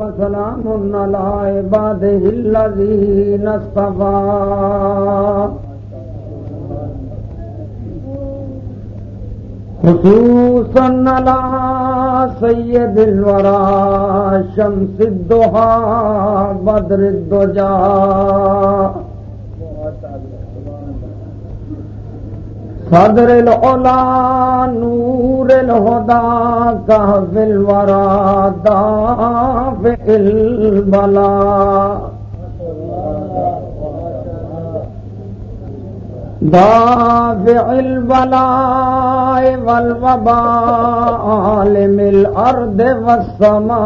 وسلام على عباده الذين اصطفى خصوصا على سيد الورى شمس الضحى بدر الدجى صدر العلا نور الهدى كهف الورى دافع البلاء دافع البلاء والوباء عالم الأرض والسماء۔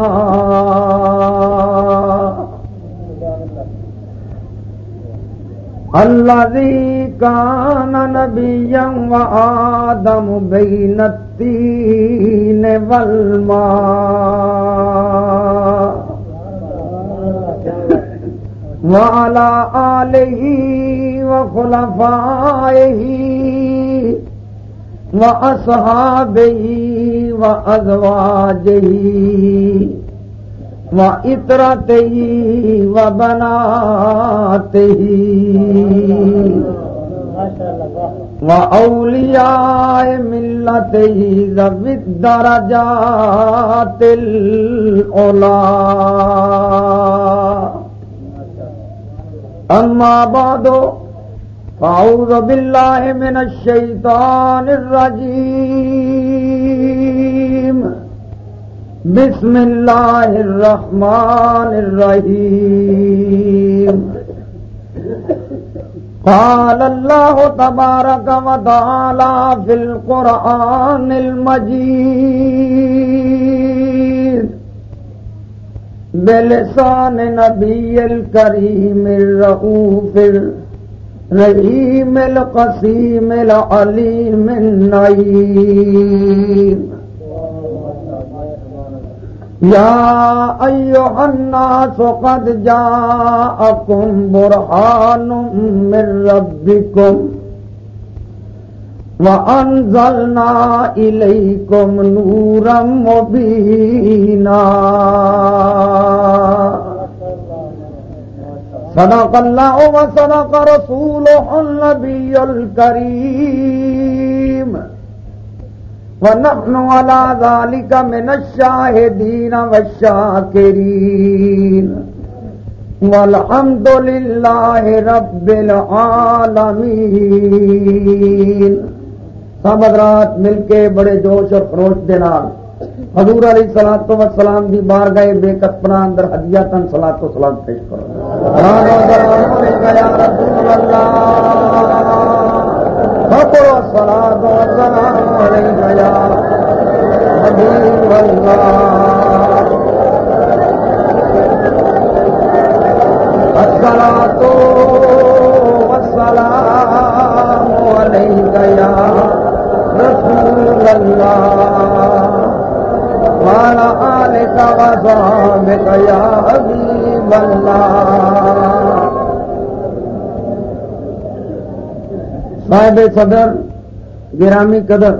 الذي كان نبيا وآدم بين التين والماء. وعلى آله وخلفائه وأصحابه وأزواجه. وإطرته وبناته وأولياء ملته ذوي الدرجات الأولى أما بعد فأعوذ بالله من الشيطان الرجيم بسم الله الرحمن الرحيم قال الله تبارك وتعالى في القرآن المجيد بلسان نبي الكريم الرؤوف الرحيم القسيم العليم النعيم يا أيها الناس قد جاءكم برهان من ربكم وأنزلنا إليكم نورا مبينا صدق الله وصدق رسوله النبي الكريم ونحن على ذلك من الشاهدين والشاكرين. والحمد لله رب العالمين. سب حضرات مل کے بڑے جوش اور خروش دے نال حضور علیہ سلاد تو سلام دی بار گئے بے کپنا اندر ہدیہ تن سلاد تو سلام پیش کرو. رسول اللہ. سلاد گیا سلا تو سلام گیا رسول اللہ والا گیا حبیب صاحب صدر گرامی قدر۔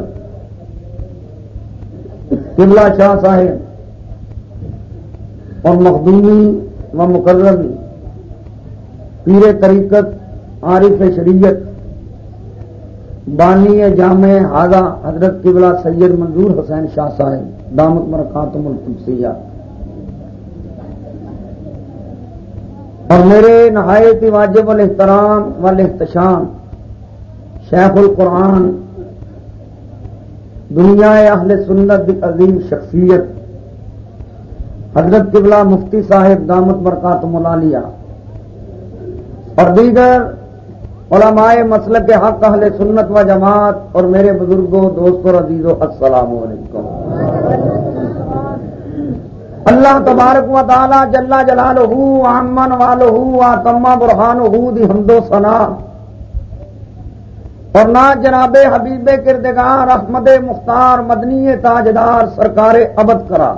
قبلہ شاہ صاحب۔ اور مخدومی و مقرر۔ پیر طریقت عارف شریعت۔ بانی جامع حاضہ حضرت قبلہ سید منظور حسین شاہ صاحب۔ دامت مرکاتم القدسیہ اور میرے نہایت واجب الاحترام والاحتشام شیخ القرآن دنیا اہل سنت عظیم شخصیت۔ حضرت قبلہ مفتی صاحب دامت برکات ملالیہ۔ اور دیگر علماء مسلک کے حق اہل سنت و جماعت اور میرے بزرگوں، دوستوں، عزیزوں، السلام علیکم۔ اللہ تبارک و تعالی جلا جلال ہو امن والو ہو تما برہان ہو دی حمد و ثنا۔ اور نہ جناب حبیب کردگار احمد مختار مدنی تاجدار سرکار ابد کرا۔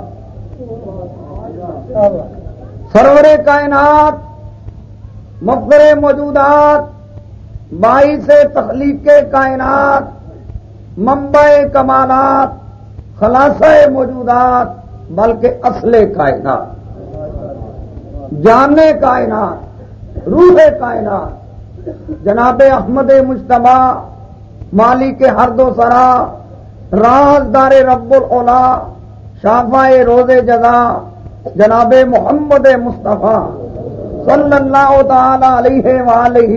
سرور کائنات مفر موجودات، باعث تخلیق کائنات، منبع کمالات، خلاصہ موجودات، بلکہ اصل کائنات جانے کائنات، روح کائنات جناب احمد مشتبہ مالی کے ہر دو سرا، رازدار رب الا شافا روز جگہ جناب محمد مصطفیٰ صلی اللہ تعالی علیہ وآلہ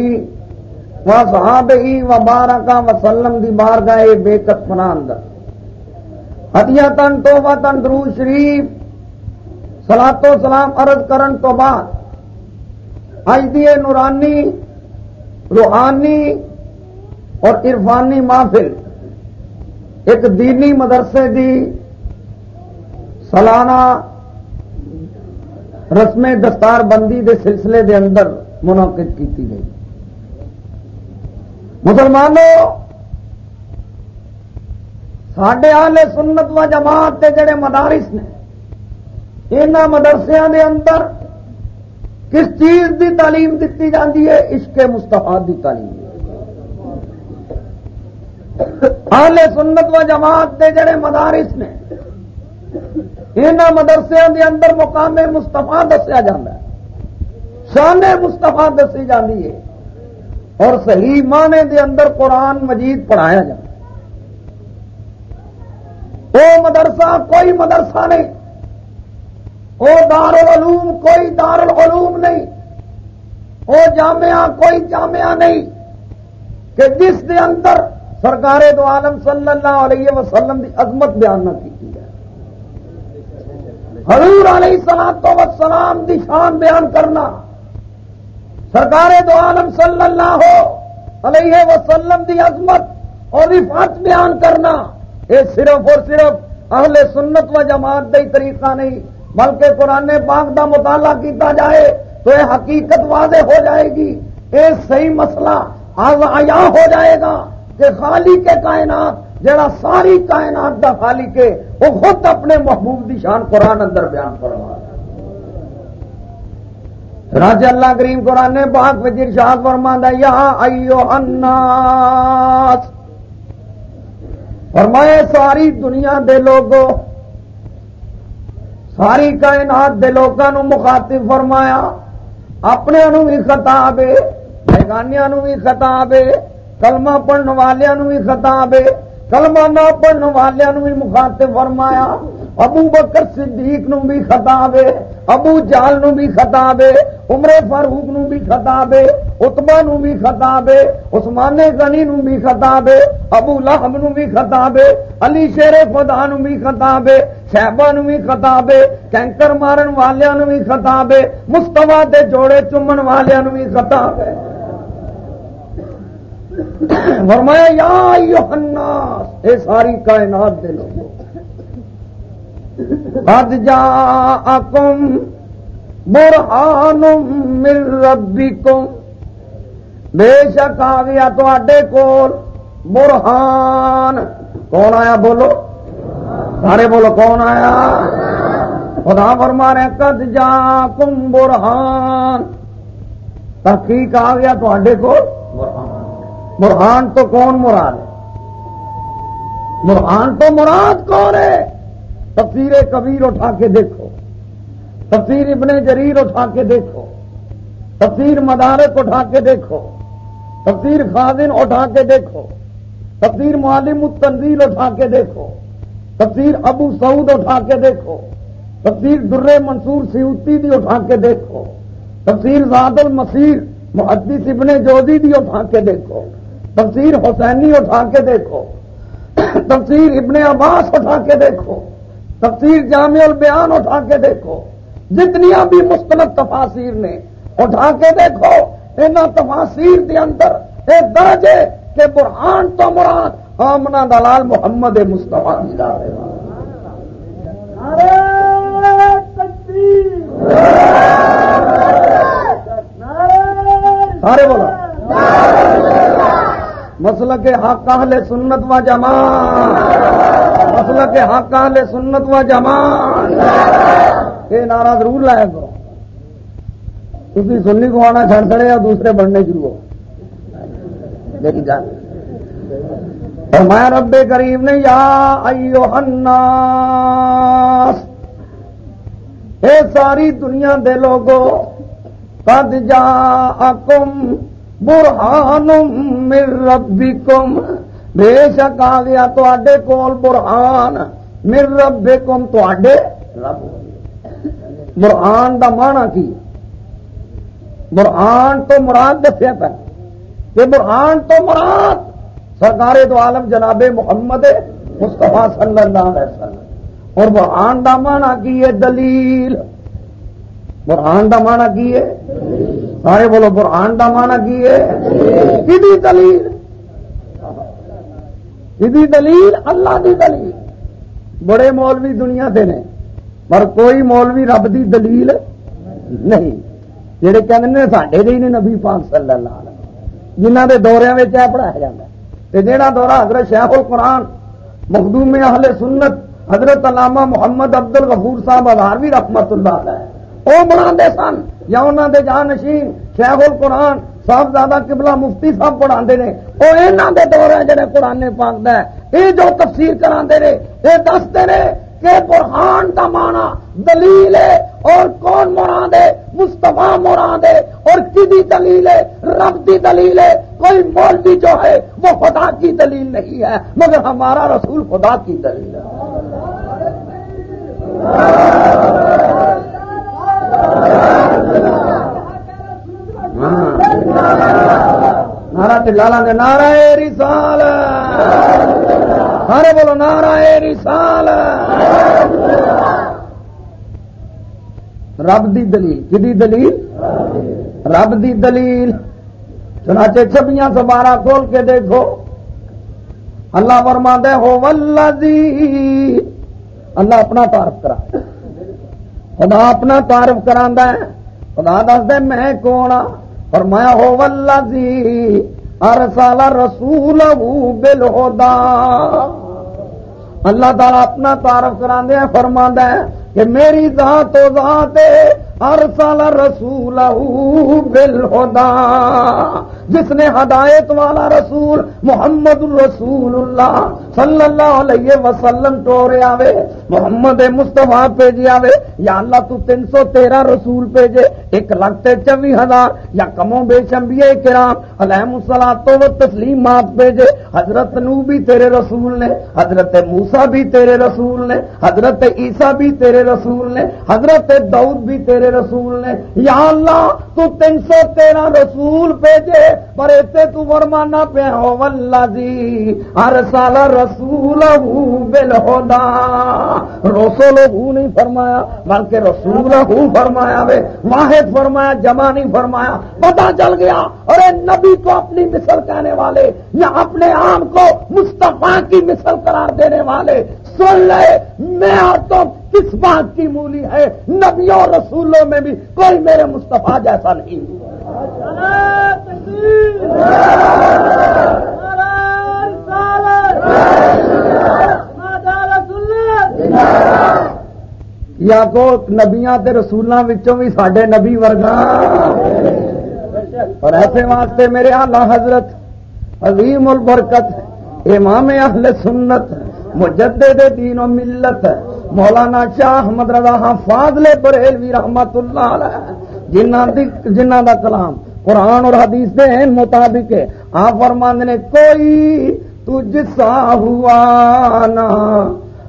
و صحاب ہی و بارکا وسلم دی بار گئے بے کت فناند ہدیا تن تو تن درو شریف سلاتو سلام عرض کرن تو بعد۔ اج دی نورانی روحانی اور عرفانی محفل، ایک دینی مدرسے دی سالانہ رسم دستار بندی دے سلسلے دے اندر منعقد کی گئی۔ مسلمانوں سڈے آلے سنت و جماعت کے جڑے مدارس نے ان مدرسیا دے اندر کس چیز دی تعلیم دیتی جاتی ہے، عشق مستفا دی تعلیم۔ آلے سنت و جماعت کے جڑے مدارس نے ان مدرسے دے اندر مقام مستفا دسیا جا شان مستفا دسی جاتی ہے۔ اور صحیح معنی دے اندر قرآن مجید پڑھایا جا وہ مدرسہ کوئی مدرسہ نہیں۔ وہ دار العلوم کوئی دار العلوم نہیں وہ جامعہ کوئی جامعہ نہیں کہ جس دے اندر سرکار دو عالم صلی اللہ علیہ وسلم کی عظمت بیان نہ کی حضور علیہ سلام تو وسلام دی شان بیان کرنا، سرکار دو عالم صلی اللہ علیہ وسلم دی عظمت اور رفعت بیان کرنا، یہ صرف اور صرف اہل سنت و جماعت دئی طریقہ نہیں بلکہ قرآن پاک دا مطالعہ کیتا جائے تو یہ حقیقت واضح ہو جائے گی۔ یہ صحیح مسئلہ آیا ہو جائے گا کہ خالی کے کائنات، جڑا ساری کائنات دا خالی کے وہ خود اپنے محبوب دی شان قرآن اندر بیان کروا راج اللہ کریم قرآن نے باغ وزیر شاہ فرما یا ایو الناس۔ فرمائے ساری دنیا دے لوگوں ساری کائنات دے لوگوں مخاطب فرمایا اپنے بھی خطاب ہے بیگانیا بھی خطاب ہے کلمہ پڑھنے والوں بھی خطاب ہے کلمہ نہ پڑھنے والوں بھی مخاطب فرمایا ابو بکر صدیق نو بھی خطاب ہے ابو جال نو بھی خطاب ہے عمر فاروق نو بھی خطاب ہے اتبا نو بھی خطاب ہے عثمان غنی نو بھی خطاب ہے ابو لہب نو بھی خطاب ہے علی شیر خدا نو بھی خطاب ہے صحبہ نو بھی خطاب ہے کینکر مارن والوں بھی خطاب ہے مستوا دے جوڑے چومن والوں بھی خطاب ہے فرمایا یا یوحناس اے ساری کائنات دے لوگوں قد جاءکم برہان من ربکم بے شک آ گیا تے کول برہان کون آیا بولو سارے بولو کون آیا؟ خدا فرما رہے کد جا کم برہان۔ تحقیق آ گیا تے کول؟ برہان تو کون مراد ہے؟ برہان تو مراد کون ہے؟ تفسیر کبیر اٹھا کے دیکھو۔ تفسیر ابن جریر اٹھا کے دیکھو۔ تفسیر مدارک اٹھا کے دیکھو۔ تفسیر خازن اٹھا کے دیکھو۔ تفسیر معلم التنزیل اٹھا کے دیکھو۔ تفسیر ابو سعود اٹھا کے دیکھو۔ تفسیر در منصور سیوتی دی اٹھا کے دیکھو۔ تفسیر زاد المسیر محدث ابن جوزی دی اٹھا کے دیکھو۔ تفسیر حسینی اٹھا کے دیکھو۔ تفسیر ابن عباس اٹھا کے دیکھو۔ تفسیر جامع البیان اٹھا کے دیکھو۔ جتنیا بھی مستند تفاصیر نے اٹھا کے دیکھو ان تفاصیر کے اندر ایک درجے کہ برہان تو مراد آمنا دلال محمد مصطفیٰ سارے بولو۔ مسل کے حق اہل سنت و جماعت۔ مسل کے حق اہل سنت و جماعت۔ یہ نعرہ ضرور لائے گا تھی سنی کو آنا چھڑ چڑے یا دوسرے بڑھنے شروع ہو۔ دیکھی جان اور میں رب کریم نے یا ایو الناس، اے ساری دنیا دے لوگو، قد جاءکم برہان مر ربکم۔ بے شک آ گیا تے کول برہان مر ربکم تے رب برہان دا مانا کی؟ برہان تو مراد دسیا پہ کہ برہان تو مراد سرکار دو عالم جناب محمد مصطفیٰ صلی اللہ علیہ وسلم۔ اور برہان دا مانا کی ہے دلیل؟ برہان دا مانا کی ہے؟ سارے بولو برہان دا مانا کی ہے؟ کدی دلیل؟ کدی دلیل؟ اللہ دی دلیل۔ بڑے مولوی دنیا دے نے، پر کوئی مولوی رب دی دلیل نہیں۔ جہے کہ ساڈے دے نے نبی پاک صلی اللہ علیہ جنہ کے دورے پڑھایا جاتا ہے۔ جہاں دورہ حضرت شیخ القرآن، مخدوم اہل سنت، حضرت علامہ محمد عبد الغفور صاحب اداروی رحمت اللہ ہے وہ بنا دے سن، یا انہوں دے جان نشین شیخ القرآن صاحب زیادہ کبلا مفتی صاحب پڑھا نے وہ یہاں کے دور ہے جڑے قرآن پاک ہے یہ جو تفسیر کرا رہے یہ دستے رہے کہ برہان کا مانا دلیل ہے اور کون مراد ہے؟ مستفا مراد ہے اور کدی دلیل ہے؟ رب کی دلیل ہے؟ کوئی مولوی جو ہے وہ خدا کی دلیل نہیں ہے، مگر ہمارا رسول خدا کی دلیل ہے۔ نارا لالا دے نارا رسال۔ سارے بولو نارا رسال۔ رب دی دلیل کدی دلیل؟ رب دی دلیل۔ چنانچہ چھبیاں سبارہ کھول کے دیکھو۔ اللہ ورما دے ہو ولدی اللہ اپنا تعارف کرا۔ خدا اپنا تعارف کرا خدا دس دے میں کون ہاں؟ فرمایا ہو ولدی ارسال رسول بل اللہ تعالیٰ اپنا تعارف کرا دیا فرما ہے کہ میری ذات و ذات ارسل رسول بل جس نے ہدایت والا رسول محمد الرسول اللہ صلی اللہ علیہ وسلم ٹورے آوے، محمد مستفا بھیجے آوے، یا اللہ تو تین سو تیرہ رسول بھیجے ایک لاکھ چوبی ہزار، یا کموں بے شمبیے کرام، علیہ مسلا تو وہ تسلیمات بھیجے حضرت نو بھی تیرے رسول نے، حضرت موسا بھی تیرے رسول نے، حضرت عیسیٰ بھی تیرے رسول نے، حضرت دعود بھی تیرے رسول نے، یا اللہ، تو تین سو تیرہ رسول بھیجے، پر اتنے تو فرمانا پہ ہو ولہ ہر سال رسول بل ہودا رسول نہیں فرمایا، بلکہ رسول فرمایا وے۔ واحد فرمایا، جمع نہیں فرمایا۔ پتا چل گیا۔ ارے نبی کو اپنی مثل کہنے والے، یا اپنے آم کو مستفا کی مثل قرار دینے والے سن لے، میں اور تم کس بات کی مولی ہے نبیوں اور رسولوں میں بھی کوئی میرے مستفا جیسا نہیں۔ یا کو نبیا رسولوں بھی سڈے نبی ورگا اور ایسے واسطے میرے آلہ حضرت عظیم البرکت، امام اہل سنت مجدد دین و ملت مولانا شاہ احمد رضا فاضل بریلوی رحمت اللہ علیہ جنہ دا کلام قرآن اور حدیث دے مطابق آپ فرماند نے، کوئی تجھ سا ہوا نا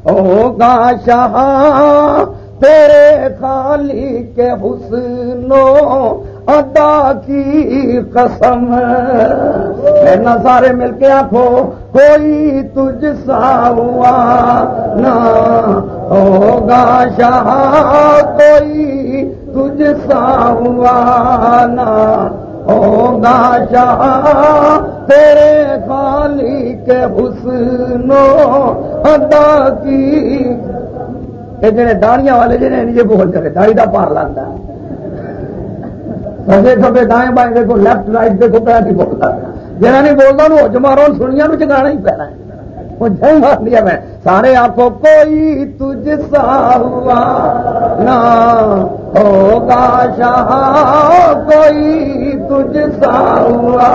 ہوگا شاہ، تیرے خالی کے حسنو ادا کی قسم۔ نہ سارے مل کے آخو کوئی تجھ سا ہوا نہ ہوگا۔ شاہ، کوئی تجھ سا ہوا نہ ہوگا۔ شاہ، تیرے خالی کے حسنو ادا کی۔ جڑے داڑیاں والے جنہیں یہ بول کرے داڑی کا پار لانا سجے کبے دائیں بائیں دیکھو لیفٹ رائٹ دیکھو پہ نہیں بولتا جہاں نہیں بولتا انہوں جمارو سنیا نو چگانا ہی پینا جنگ مار لیا میں سارے آپ کو کوئی تجھ سا ہوا نہ ہوگا شاہ کوئی تجھ سا ہوا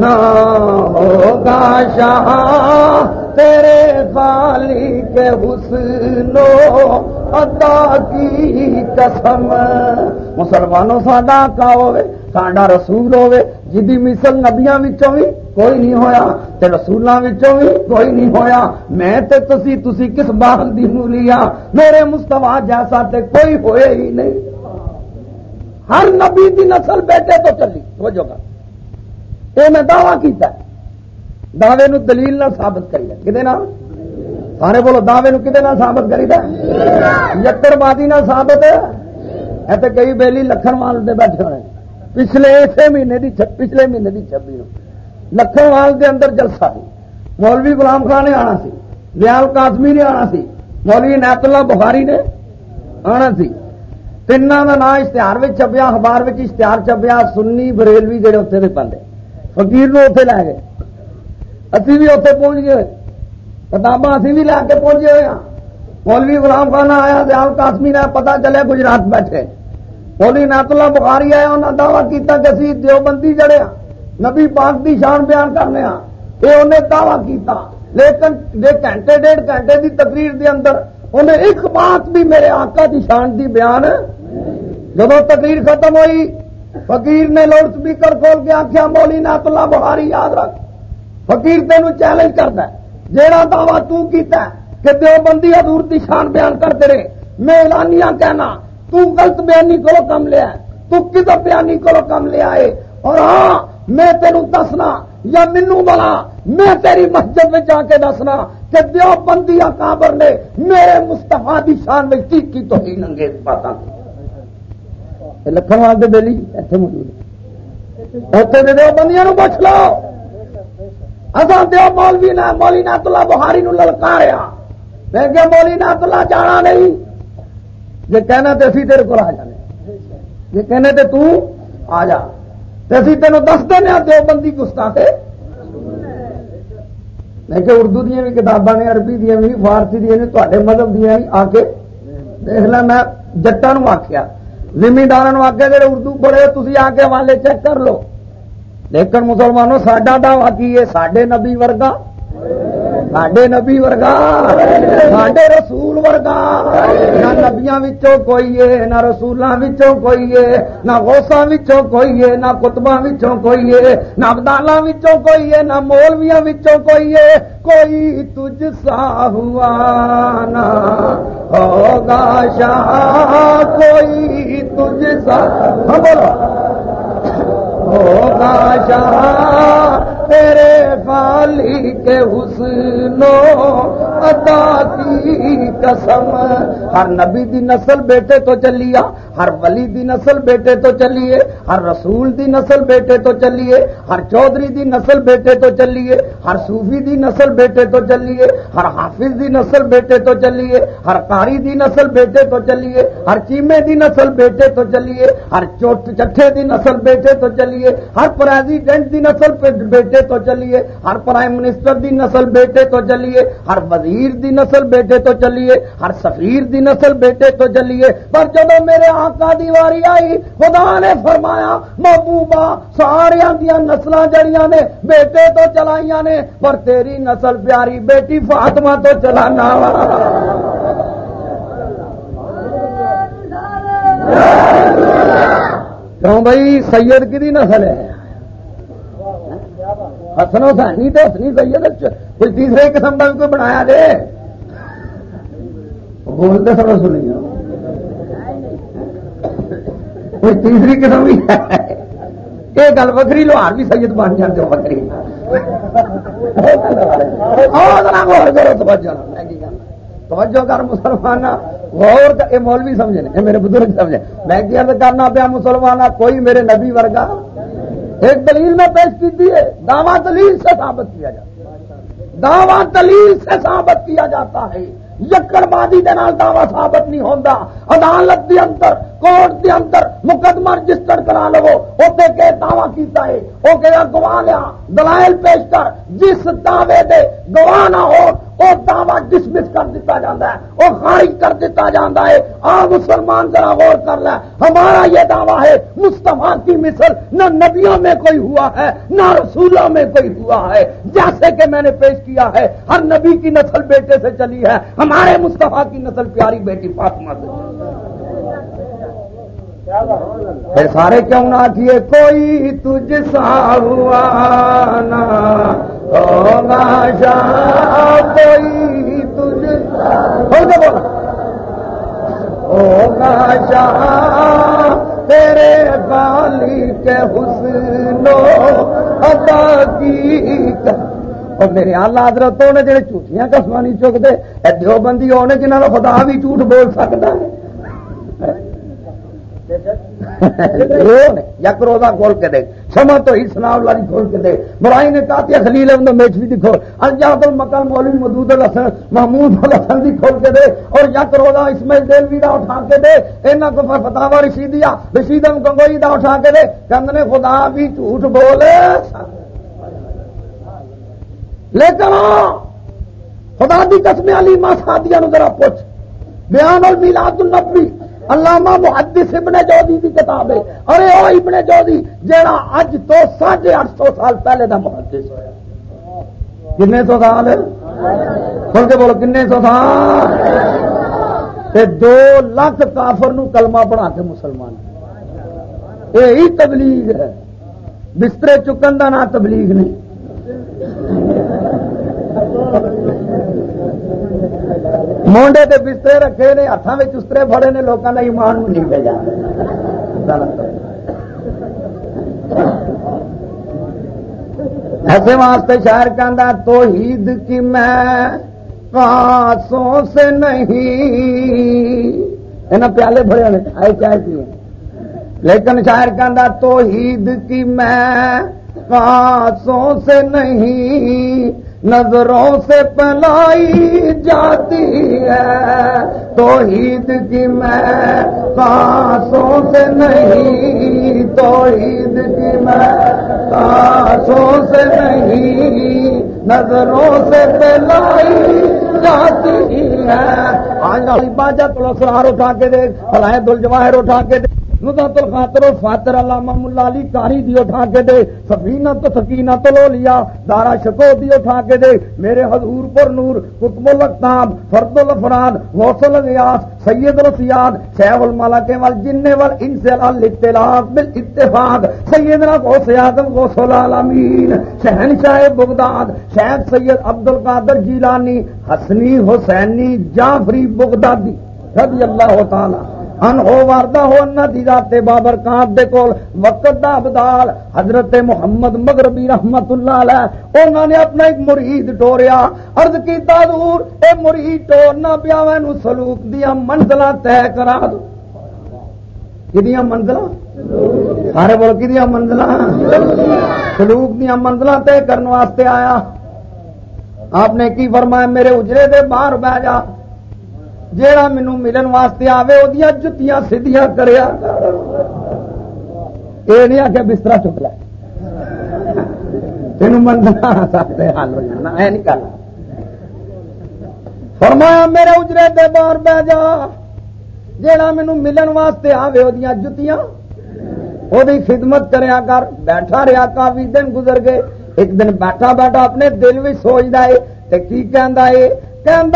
نہ ہوگا شاہ، تیرے خالی کے حسنو ادا کی قسم۔ مسلمانوں ساڈا آقا ہوے ساڈا رسول ہوے جدی مثل نبیاں وچوں بھی کوئی نہیں ہویا، تے رسولاں وچوں بھی کوئی نہیں ہویا۔ میں تے تسی تسی کس باغ دی مولی آ میرے مستفا جیسا تے کوئی ہوئے ہی نہیں۔ ہر نبی دی نسل بیٹے تو چلی توجہ کر اے میں دعویٰ کیتا ہے۔ دعوے نو دلیل نہ ثابت کری کدے نام سارے بولو دعوے نو کدے نہ ثابت کری یتر بادی نہ ثابت ہے؟ تے کئی بیلی لکھن مال دے بیٹھے ہوئے پچھلے اسی مہینے دی پچھلے مہینے دی چھبی لکھن وال دے اندر جلسہ سی مولوی غلام خان نے آنا سی ریال کاسمی نے آنا سی مولوی نیت اللہ بخاری نے آنا سی تین کا نام اشتہار میں چھپیا، اخبار میں اشتہار چھپیا، سنی بریلوی جڑے اتنے کے پہلے فقیر نو اتنے لے گئے۔ ابھی بھی اتنے پہنچ گئے کتاباں ابھی بھی لے کے پہنچے ہوئے ہاں مولوی غلام خان آیا دیال کاسمی نے پتا چلے گجرات بیٹھے۔ مولی نات اللہ بخاری آیا انہیں دعوی کیا کہ اسی دیوبندی جڑے ہاں نبی پاک دی شان بیان کرنے ہاں یہ انہیں دعوی کیتا۔ لیکن گھنٹے ڈیڑھ گھنٹے دی تقریر دے اندر انہیں ایک بات بھی میرے آقا دی شان دی بیان جب تقریر ختم ہوئی فقیر نے لاؤڈ سپیکر کھول کے آخیا مولی نات اللہ بخاری یاد رکھ۔ فقیر تین چیلنج کرتا ہے۔ جہاں دعوی تیتا کہ دیوبندی ادور دی شان بیان کرتے رہے۔ میں اعلانیہ کہنا، تو غلط بیانی کرو کم لیا تو کدھر بیانی کرو کم لیا ہے اور ہاں میں تینوں دسنا یا مینو بلا، میں تیری مسجد میں جا کے دسنا کہ دیو بندی کابر نے میرے مستفا کی شان میں چیک کی تو ہی ننگے پاتا لکھن والے بےلی اتنے موجود اتنے دیو بندیاں پوچھ لو اصا دیو مولوی نہ مولی نات اللہ بہاری نو للکاریا میں کہ مولی نات اللہ جانا نہیں جی کہنا تو اسی تیرے کو آ جانے جی کہنے تے تو آ جا اسی تینوں دس دینا دو بندی گستا سے کہ اردو دیا بھی کتاباں نے عربی دیا بھی فارسی دیا نے تے مذہب دیا آ کے دیکھ ل میں جٹان آخیا زمیندار آگے جی اردو پڑھے تھی آ کے حوالے چیک کر لو لیکن مسلمانوں ساڈا دعوی کی ہے سڈے نبی ورگا سڈے نبی ورگا سڈے رسول ورگا نہ نبیا کوئی ہے نہ رسولوں کوئی ہے نہ گوسا کوئی ہے نہ کتبا کوئی ہے نہ ابدالا کوئی ہے نہ مولویا کوئی ہے کوئی تجھ سا ہوا نہ ہوگا شاہ کوئی تجھ سا ہاں بولو ہوگا شاہ تیرے فالی کے حسن ادا کی قسم۔ ہر نبی دی نسل بیٹے تو چلیے ہر ولی دی نسل بیٹے تو چلیے ہر رسول دی نسل بیٹے تو چلیے ہر چودھری دی نسل بیٹے تو چلیے ہر صوفی دی نسل بیٹے تو چلیے ہر حافظ دی نسل بیٹے تو چلیے ہر کاری دی نسل بیٹے تو چلیے ہر چیمے دی نسل بیٹے تو چلیے ہر چوٹ چٹھے دی نسل بیٹے تو چلیے ہر پریزیڈنٹ دی نسل بیٹے بیٹے تو چلیے ہر پرائم منسٹر دی نسل بیٹے تو چلیے ہر وزیر دی نسل بیٹے تو چلیے ہر سفیر دی نسل بیٹے تو چلیے پر جب میرے آقا دی واری آئی، خدا نے فرمایا، محبوبہ سارا دیا نسل جڑیاں نے بیٹے تو چلائیاں نے، پر تیری نسل پیاری بیٹی فاطمہ تو چلانا کیوں بھائی؟ سید کی نسل ہے۔ ہسن حسینی تو ہسنی سید کوئی تیسرے قسم کا بھی کوئی بنایا دے بولتے سب سنی کوئی تیسری قسم بھی ہے۔ یہ گل وکری لوہار بھی سید بن جاتے وکری توجہ کر مسلمان غور یہ مولوی سمجھے میرے بزرگ سمجھے۔ میں کیا کرنا پیا مسلمان کوئی میرے نبی ورگا؟ ایک دلیل میں پیش کی تھی دعوی دلیل سے ثابت کیا جاتا ہے۔ دعوی دلیل سے ثابت کیا جاتا ہے۔ یکڑ بازی دعوی ثابت نہیں ہوتا عدالت دے اندر، کورٹ کے اندر مقدمہ رجسٹر کرا لو۔ اتنے کہ دعوی کیتا ہے۔ وہ کہ گواہ لیا۔ دلائل پیش کر۔ جس دعوے دے گواہ نہ ہو وہ دعوی ڈسمس کر دیتا جاتا ہے وہ خارج کر دیتا جاتا ہے۔ آ مسلمان ذرا غور کر لے ہمارا یہ دعویٰ ہے مستفا کی مثل نہ نبیوں میں کوئی ہوا ہے، نہ رسولوں میں کوئی ہوا ہے۔ جیسے کہ میں نے پیش کیا ہے، ہر نبی کی نسل بیٹے سے چلی ہے، ہمارے مستفا کی نسل پیاری بیٹی فاطمہ سے پھر سارے کیوں نہ کیے کوئی تجھ سا ہوا نا کوئی تجھ بولا ہوگا شاہ تیرے گالی کے حسن ادا کی اور میرے آلہ حضرت نے جڑے جھوٹیاں کسمانی چکتے دیو بندی ہونے جنہوں نے خدا بھی جھوٹ بول سکتا ہے۔ یک روزہ کھول کے سما تو ہی جی کھول کے برائی نے کہا کہ خلیل احمد المکان مولوی مدود الحسن، محمود الحسن بھی کھول کے دے اور اسماعیل دلوی دا اٹھا کے دے اینا کو فتاوا رشیدیا رشیدم گنگوئی دا اٹھا کے دے کند نے، خدا بھی جھوٹ بولے۔ لیکن خدا دی قسم علی ماں سادیا ذرا پوچھ۔ بیان المیلاد النبی علامہ محدث ابن جودی کی کتاب ہے۔ ارے او ابن جودی، جیڑا اج تو ساڑھے اٹھ سو سال پہلے دا محدث ہوا کن سو سال؟ سن کے بولو کن سو سال؟ دو لاکھ کافر نو کلمہ پڑھا کے مسلمان۔ یہی تبلیغ ہے۔ بسترے چکن کا نام تبلیغ نہیں۔ مونڈے کے بسترے رکھے نے ہاتھوں میں چسترے فڑے نے لوگوں کا ایمان نہیں بھیجا ایسے واسطے شہر کہہ تو عید کی میں کاسوں سے نہیں پیالے بڑے نے چائے چائے پیے لیکن شاعر کہہ تو عید کی میں کاسوں سے نہیں نظروں سے پلائی جاتی ہے۔ تو عید کی میں کاسوں سے نہیں، توحید کی میں کاسوں سے نہیں۔ نظروں سے پلائی جاتی ہے۔ باجا تو سرار اٹھا کے دے فلائیں دل جواہر اٹھا کے دے نظرت الخاطر فاتر علامہ ملا علی کاری دی اٹھا کے دے، سفینہ تو سکینہ تو لو لیا، دارا شکو دی اٹھا کے دے، میرے حضور پر نور، قطب القتاب فرد الافراد غوث الیاس سید السیاد شیخ المالا کے وال جن وال انسل الاطلاق بالاتفاق، سیدنا غوث اعظم، غوث العالمین، شہنشاہ بغداد، شیخ سید عبد القادر جیلانی، حسنی حسینی، جعفری بغدادی، رضی اللہ تعالی۔ ان ہو واردہ ہو انہ دی ذات بابر کانت دے کول، وقت دا ابدال، حضرت محمد مغربی رحمت اللہ علیہ انہوں نے اپنا ایک مرید ٹوریا۔ عرض کی دور اے مرید ٹورنا پیا نو سلوک دیا منزل طے کرا دو۔ کدیا منزل سارے بول کدیا منزل سلوک دیا منزل طے کرنے واسطے آیا۔ آپ نے کی فرمایا، میرے اجرے دے باہر بہ جا۔ جیڑا مینو ملن واسطے آوے وہ جتیاں سیدیاں کریا یہ نہیں آ بستر چک لے تین منگنا سکتے حل ہو جانا ای نہیں کرنا فرمایا میرے اجرے دے بار بہ جا جیڑا مینو ملن واسطے آوے وہ جتیاں وہ خدمت کریا کر بیٹھا رہا کافی دن گزر گئے ایک دن بیٹھا بیٹھا اپنے دل بھی سوچتا ہے کی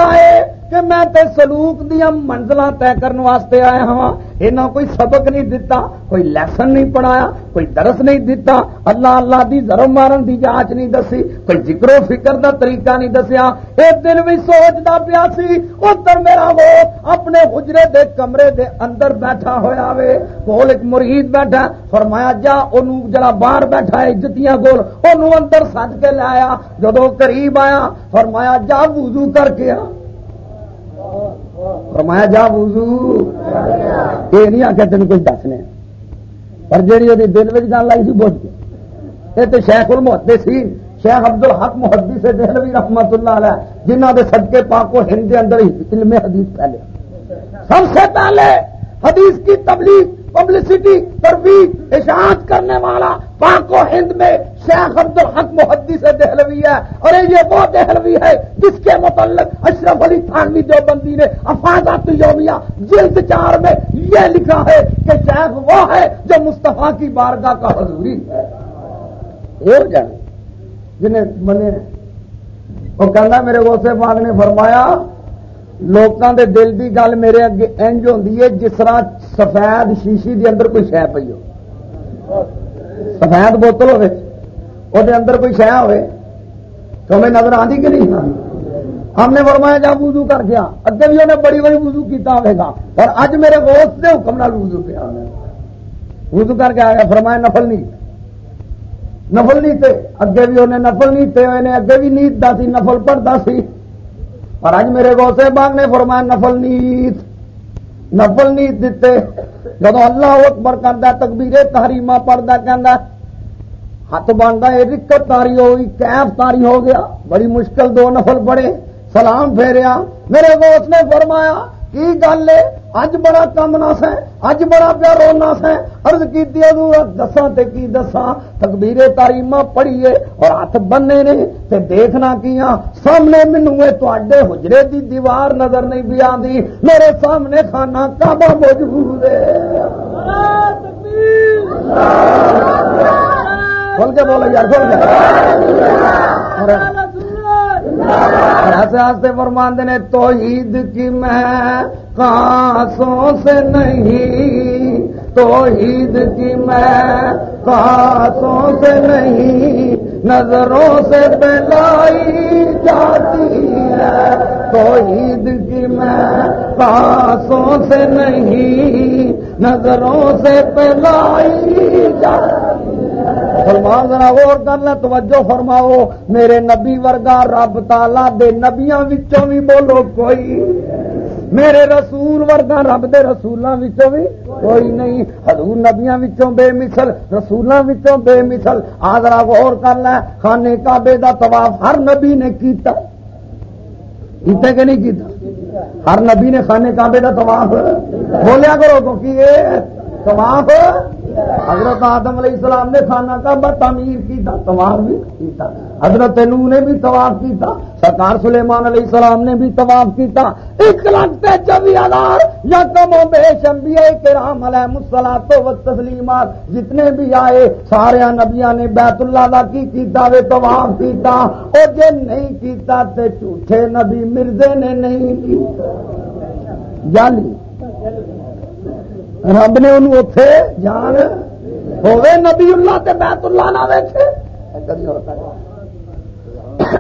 ہے کہ میں تے سلوک دیا منزل طے کرنے واسطے آیا ہاں۔ یہاں کوئی سبق نہیں دتا، کوئی لیسن نہیں پڑھایا، کوئی درس نہیں دتا۔ اللہ اللہ دی ضرب مارن دی جانچ نہیں دسی، کوئی ذکر و فکر دا طریقہ نہیں دسیا۔ ایک دن بھی سوچتا پیا سی ادھر میرا وہ اپنے حجرے دے کمرے دے اندر بیٹھا ہوا وے۔ کول ایک مرید بیٹھا، فرمایا، جا ان جڑا باہر بیٹھا ہے جتیاں کول ان اندر سج کے لایا جدو قریب آیا، فرمایا، جا وضو کر کے آ۔ فرمایا، جا وضو۔ یہ نہیں آخیا تین کچھ دسنے پر جی وہ دل میں گل آئی سی، بوجھ کے۔ یہ تو شیخ المحدے سی، شیخ ابد الحق محدی سے دہلوی رحمت اللہ علیہ جنہ کے سدکے پاک ہند اندر علم حدیث پھیلے۔ سب سے پہلے حدیث کی تبلیغ پبلسٹی ترویج اشاعت کرنے والا پاک و ہند میں شیخ عبد الحق محدی سے دہلوی ہے۔ اور یہ وہ دہلوی ہے، جس کے متعلق اشرف علی تھانوی دیوبندی نے افادات یومیہ جلد چار میں یہ لکھا ہے کہ شیخ وہ ہے جو مصطفیٰ کی بارگاہ کا حضوری ہے۔ ہو جائے جنہیں بنے وہ کہنا میرے غوثے پاک نے فرمایا لوگوں دے دل کی گل میرے اگے انج ہوتی ہے، جس طرح سفید شیشی دے اندر کوئی شہ پی ہو۔ سفید بوتل ہوے وہ اندر کوئی شہ ہوے تو ہمیں نظر آتی کہ نہیں؟ ہم نے فرمایا، جا وضو کر گیا اگے بھی انہیں بڑی بڑی وضو کیتا ہوئے گا۔ اور اج میرے دوست نے حکم نال وضو کیا وضو کر کے آیا فرمایا، نفل نہیں۔ نفل نہیں تھے اگے بھی انہیں نفل نہیں تھے انہیں اگے بھی نیت دا سی، نفل پڑھتا سی۔ اور اج میرے گوسے باغ نے فرمایا، نفل نیت نفل نیت دیتے جب اللہ اکبر کرتا تقبیر تحریما پڑھتا کہہ ہاتھ بنتا یہ رکت تاری ہوئی، کیف تاری ہو گیا۔ بڑی مشکل دو نفل پڑے سلام پھیریا۔ میرے دوست نے فرمایا کی گل ہے؟ اج بڑا کم نس ہے، اج بڑا پیا رونا سا ارد کی دساں تے کی دساں؟ تکبیر تاریما پڑھیے اور ہاتھ بننے نے تے دیکھنا کیا سامنے مینو تے حجرے دی دیوار نظر نہیں بھی آتی میرے سامنے کھانا کعبہ موجود ہے۔ کھول کے بولو یار کھول کے۔ ایسے آستے فرماندے نے تو عید کی میں کاسوں سے نہیں تو عید کی میں کاسوں سے نہیں، نظروں سے پہلائی جاتی ہے۔ تو عید کی میں کاسوں سے نہیں، نظروں سے پہلائی جاتی سلمان ذرا اور کر لے، توجہ فرماؤ، میرے نبی ورگا رب تالا دے نبیاں وچوں بھی بولو کوئی۔ میرے رسول ورگا رب دے رسولوں وچوں بھی کوئی نہیں۔ حضور نبیاں وچوں بے مثل رسولوں وچوں بے مثل آ ذرا غور کر لے خانے کعبے دا طواف ہر نبی نے کیتا۔ کیتا کہ نہیں کیتا؟ ہر نبی نے خانے کعبے دا طواف۔ بولیا کرو تو کی طواف۔ حضرت آدم علیہ السلام نے کھانا کا تعمیر کیتا، طواف بھی کیتا۔ حضرت نو نے بھی طواف کیتا، سرکار سلیمان علیہ السلام نے بھی طواف کیتا۔ ایک لاکھ چوبی ہزار یا کم و بیش انبیاء کرام علیہ مسلاط و تسلیمات جتنے بھی آئے، سارے نبیاں نے بیت اللہ دا کی کیتا وے طواف کیتا۔ او جے نہیں کیتا تے جھوٹے نبی مرزے نے نہیں کیتا۔ جالی رب نے انہوں اتے جان ہوئے، نبی اللہ تے بیت اللہ نہ ویچے۔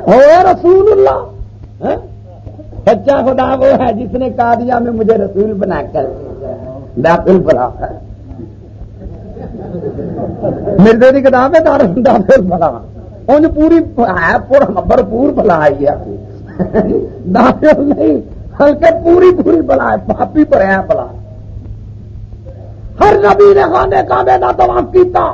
ہوئے رسول اللہ۔ ہاں؟ سچا خدا وہ ہے جس نے کہا دیا میں مجھے رسول بنا کر داخل بلا۔ ہے مرزے کی کتاب ہے داخل بلا۔ ان پوری ہے بھرپور بلا آئی ہے داخل نہیں، ہلکے پوری پوری بلا ہے، پاپی پر ہے بلا۔ ہر نبی نے خانے کعبے کا تمام کیتا۔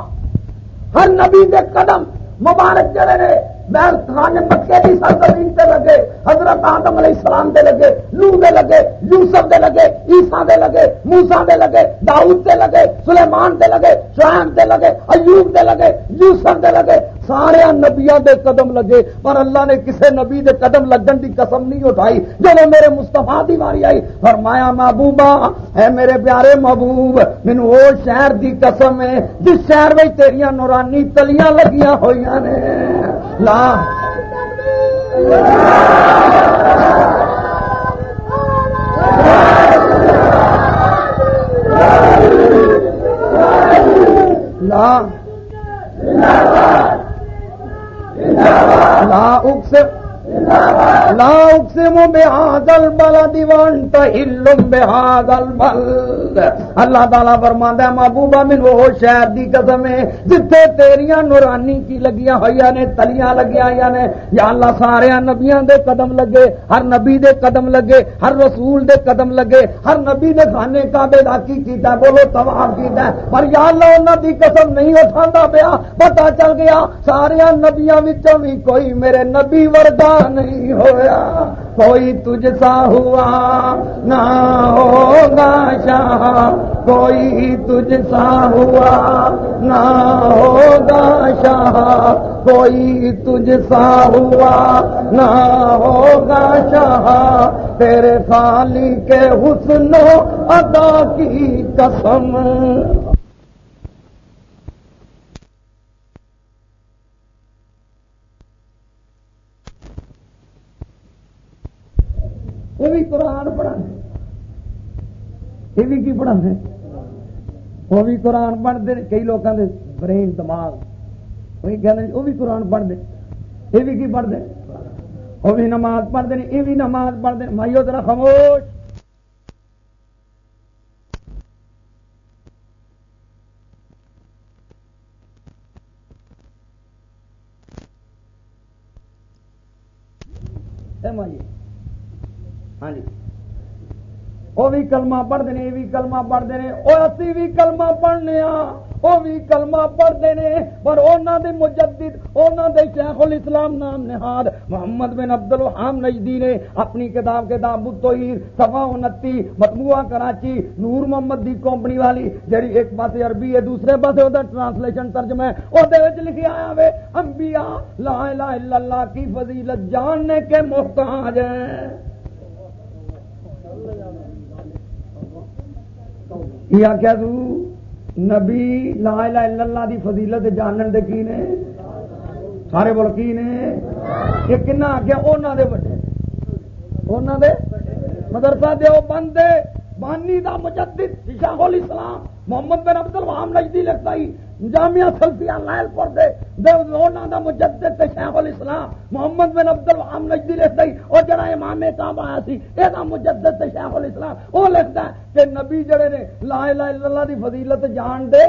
ہر نبی کے قدم مبارک جڑے نے میں خانے مکے کی سرزمین سے لگے۔ حضرت آدم علیہ السلام دے لگے نو دے لگے یوسف دے لگے عیسا دے لگے موسا دے لگے داؤد دے لگے سلیمان دے لگے شعیب دے لگے ایوب دے لگے یوسف دے لگے سارے نبیا دے قدم لگے پر اللہ نے کسے نبی دے قدم لگن دی قسم نہیں اٹھائی جب میرے مستفا دی ماری آئی فرمایا محبوبہ ہے میرے پیارے محبوب مینو وہ شہر دی قسم ہے جس شہر میں تیریاں نورانی تلیاں لگیاں ہوئی نے لا لا لا اقسم لا اقسم بهذا البلد وانت حل بهذا البلد. اللہ تعالیٰ فرماندا ہے، محبوبہ، من وہ شہر دی قسم ہے، جتھے تیریاں نورانی کی لگیاں ہوئی نے، تلیاں لگیاں ہوئی نے، یا اللہ سارے نبیاں دے قدم لگے، ہر نبی دے قدم لگے، ہر رسول دے قدم لگے، ہر نبی نے خانے کعبے دا کی کیتا بولو طواف کیتا پر یا اللہ، انہاں دی قسم نہیں اٹھاندا پیا، پتہ چل گیا، سارے نبیاں وچوں بھی کوئی میرے نبی ورگا نہیں ہویا، کوئی تجھ سا ہوا نہ ہوگا شاہ، کوئی تجھ سا ہوا نہ ہوگا شاہ، کوئی تجھ سا ہوا نہ ہوگا شاہ، تیرے خالی کے حسن و ادا کی قسم۔ یہ بھی قرآن پڑھا یہ بھی کی پڑھا وہ بھی قرآن پڑھتے کئی لوگوں کے برین، دماغ۔ وہی کہتے وہ بھی قرآن پڑھتے یہ بھی کی پڑھتے وہ بھی نماز پڑھتے ہیں۔ یہ بھی نماز پڑھتے ہیں۔ مائیو ذرا خاموش مائیے ہاں جی وہ بھی کلمہ پڑھتے ہیں، یہ بھی کلمہ پڑھتے ہیں۔ وہ اسی بھی کلمہ پڑھنے ہاں وہ بھی کلمہ پڑھتے ہیں۔ پر انہوں دے مجدد انہوں دے شیخ الاسلام نام نہاد محمد بن عبد الحام نجدی نے اپنی کتاب کتاب توحید سفا انتی مطبوعہ کراچی، نور محمد دی کمپنی والی جی ایک پاس عربی ہے، دوسرے پاس وہ ٹرانسلیشن ترجمہ ہے۔ وہ لکھی آیا وے، انبیاء، لا الہ الا اللہ کی فضیلت جاننے کے محتاج ہیں۔ یہ آخیا تو نبی لا الہ الا اللہ دی فضیلت جانن دے کی نے؟ سارے بول کی نے؟ یہ کنا آخیا انہوں دے بڑے انہوں دے؟ مدرسہ دے وہ بندے بانی دا مجدد شاہ الاسلام محمد بن عبد الوہام نجدی لگتا ہی جامعہ سلفیہ لائل پور دے دے دا مجدد تے شیخ الاسلام محمد بن عبد الوہام نجدی لکھتا ہی اور جڑا امام صاحب آیا سی، اے دا مجدد تے شیخ الاسلام وہ لکھتا کہ نبی جڑے نے لا الہ الا اللہ دی فضیلت جان دے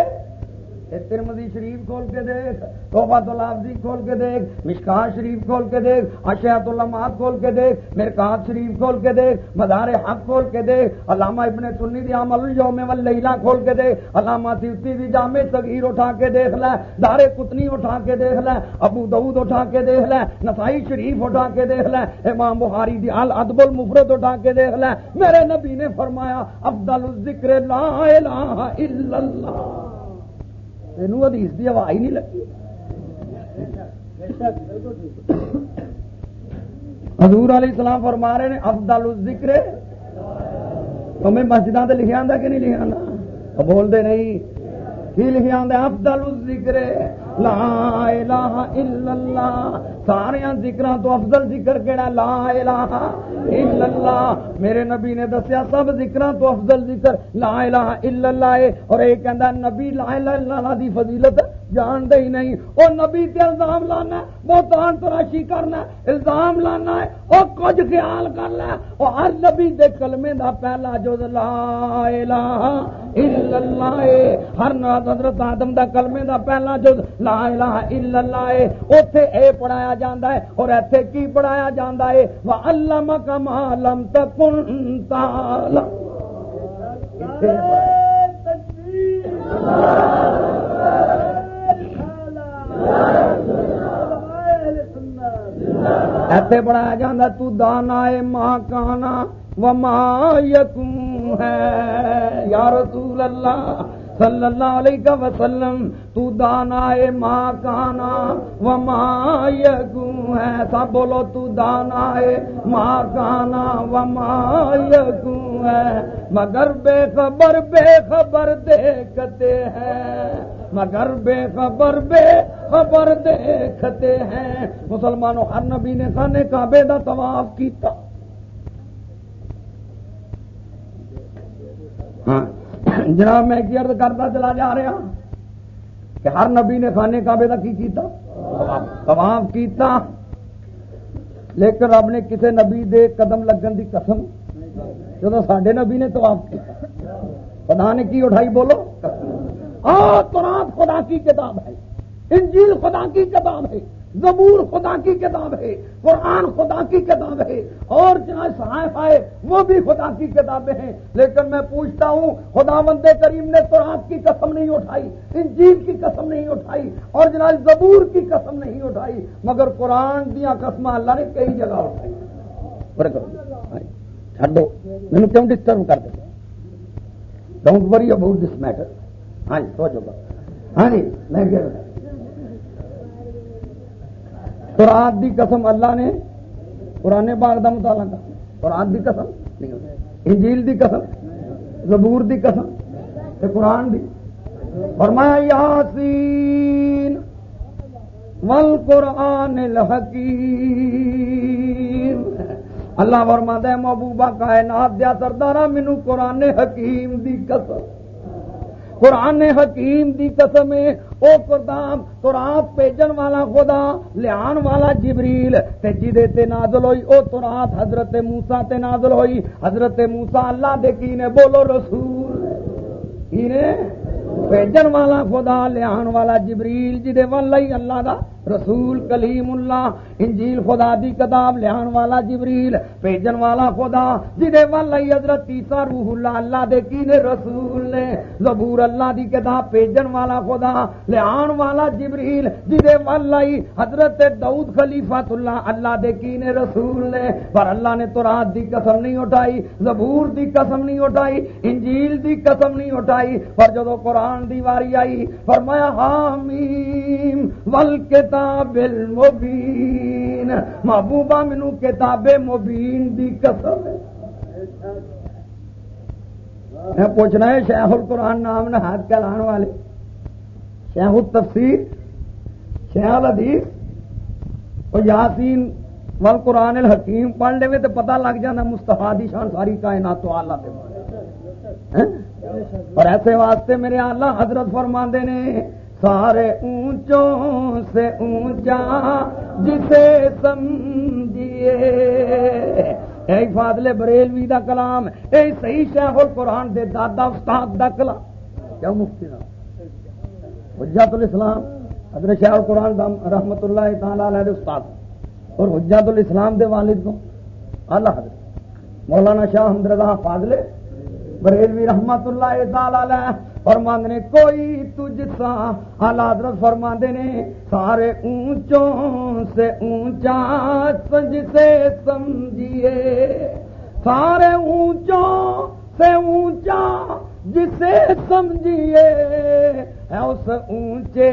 ترمدی شریف کھول کے دیکھ توبات الافزی کھول کے دیکھ مشکار شریف کھول کے دیکھ اشیات علامات کھول کے دیکھ، مرکات شریف کھول کے دیکھ، مدار حق کھول کے دیکھ، علامہ ابن سنی دی عمل یوم واللیلہ کھول کے دیکھ، علامہ سیوتی دی جامع تغیر اٹھا کے دیکھ لے، دار کتنی اٹھا کے دیکھ لے، ابو دعود اٹھا کے دیکھ لے، نسائی شریف اٹھا کے دیکھ لے، امام بخاری دی ال ادب المفرد اٹھا کے دیکھ لے۔ میرے نبی نے فرمایا، افضل الذکر لا الہ الا اللہ۔ تینوں حدیث کی آواز نہیں لگی حضور علیہ السلام فرما رہے ہیں افضل ذکر تمہیں مسجد سے لکھا آتا کہ نہیں لکھا آتا بولتے نہیں، کی لکھا آتا افضل ذکر لا الہ الا اللہ. سارے ذکر تو افضل ذکر کہڑا لا الہ الا اللہ. میرے نبی نے دسیا سب ذکر تو افضل ذکر لا الہ الا اللہ ہے. اور یہ کہندا نبی لا الہ الا اللہ دی فضیلت جان دے ہی نہیں۔ وہ نبی تے الزام لانا بہتان تراشی کرنا الزام لانا ہے وہ کچھ خیال کر لے۔ وہ ہر نبی دے کلمے دا پہلا جو لا الہ الا اللہ ہے۔ ہر حضرت آدم دا کلمے دا پہلا جو لا الہ الا اللہ ہے۔ اوتھے اے پڑھایا جاندا ہے اور ایتھے کی پڑھایا جاندا ہے؟ وعلمک ما لم تکن تعلم ایسے پڑھایا جانا تو دانا ہے ماں کانا و ماں یکم ہے یا رسول اللہ صلی اللہ علیہ وسلم، تو دانا ہے ماں کانا و ماں یگوں ہے سب بولو تو دانا ہے ماں کانا و ماں یگوں ہے۔ مگر بے خبر بے خبر دیکھتے ہیں، مگر بے خبر بے خبر دیکھتے ہیں۔ مسلمانوں، ہر نبی نے خانے کعبے دا طواف کیتا۔ ہاں۔ جناب میں کی عرض کرتا چلا جا رہا کہ ہر نبی نے خانے کعبے کا کی کیتا، طواف کیتا، لیکن رب نے کسی نبی دے قدم لگن دی قسم جب سڈے نبی نے طواف کیا خدا نے کی اٹھائی بولو؟ ہاں قرآن خدا کی کتاب ہے، انجیل خدا کی کتاب ہے۔ زبور خدا کی کتاب ہے، قرآن خدا کی کتاب ہے، اور جہاں صحائف آئے، وہ بھی خدا کی کتابیں ہیں۔ لیکن میں پوچھتا ہوں خدا مند کریم نے قرآن کی قسم نہیں اٹھائی، انجیل کی قسم نہیں اٹھائی، اور جناب زبور کی قسم نہیں اٹھائی، مگر قرآن دیا قسم اللہ نے کئی جگہ اٹھائی۔ چڈو مینو کیوں ڈسٹرب کر دیں don't worry about this metre ہاں جی سوچو۔ گا ہاں جی میں قرآن دی قسم اللہ نے پرانے باغ کا مطالعہ کر قرآن دی قسم نہیں انجیل دی قسم، زبور دی قسم قرآن دی۔ فرمایا، یاسین ول قرآن الحکیم۔ اللہ ورما دے محبوبہ کائنات دیا سردارا مینو قرآن حکیم دی قسم۔ قرآن حکیم دی قسم او قرآن قرآن پیجن والا خدا، لیان والا جبریل، تے جدے تے نازل ہوئی، او قرآن حضرت موسا تے نازل ہوئی۔ حضرت موسا اللہ دے کی نے؟ بولو رسول۔ کی نے؟ پیجن والا خدا، لیان والا جبریل، جدے والا ہی اللہ دا رسول کلیم اللہ، انجیل خدا دی کتاب لہان والا جبریل، پیجن والا خدا جدے والا حضرت تیسا روح اللہ اللہ دے کی نے رسول نے، زبور اللہ دی کتاب، پیجن والا خدا لہان والا جبریل جدے والا حضرت دعود خلیفۃ اللہ اللہ دے کی نے رسول نے۔ پر اللہ نے تو دی قسم نہیں اٹھائی، زبور دی قسم نہیں اٹھائی، انجیل دی قسم نہیں اٹھائی۔ پر جدو قرآن دی واری آئی، فرمایا حامیم ول کے کتاب المبین۔ محبوبہ مینو کتاب مبین دی قسم میں پوچھنا ہے شیخ القرآن نام نہ ہاتھ کا لان والے۔ شیخ التفسیر، شیخ الحدیث اور یاسین ول قرآن الحکیم پڑھ لے تو پتہ لگ جانا مستفا دی شان ساری کائنات تو آلہ دے اور ایسے واسطے میرے آلہ حضرت فرماندے نے سارے اونچوں سے اونچا جسے سمجھیے۔ اے فاضل بریلوی دا کلام، اے صحیح شیخ القرآن دے دادا استاد دا کلام۔ کیا مفتی دا حجت الاسلام، حضرت شیخ القرآن رحمت اللہ تعالی علیہ استاد۔ اور حجت الاسلام دے والد کو اللہ حضرت، مولانا شاہ حمد رضا فاضل بریلوی رحمت اللہ تعالی علیہ۔ فرماند نے، کوئی تجھ سا حضرت فرما نے، سارے اونچوں سے اونچا سنج سے سمجھیے، سارے اونچوں سے اونچا جسے سمجھیے اس اونچے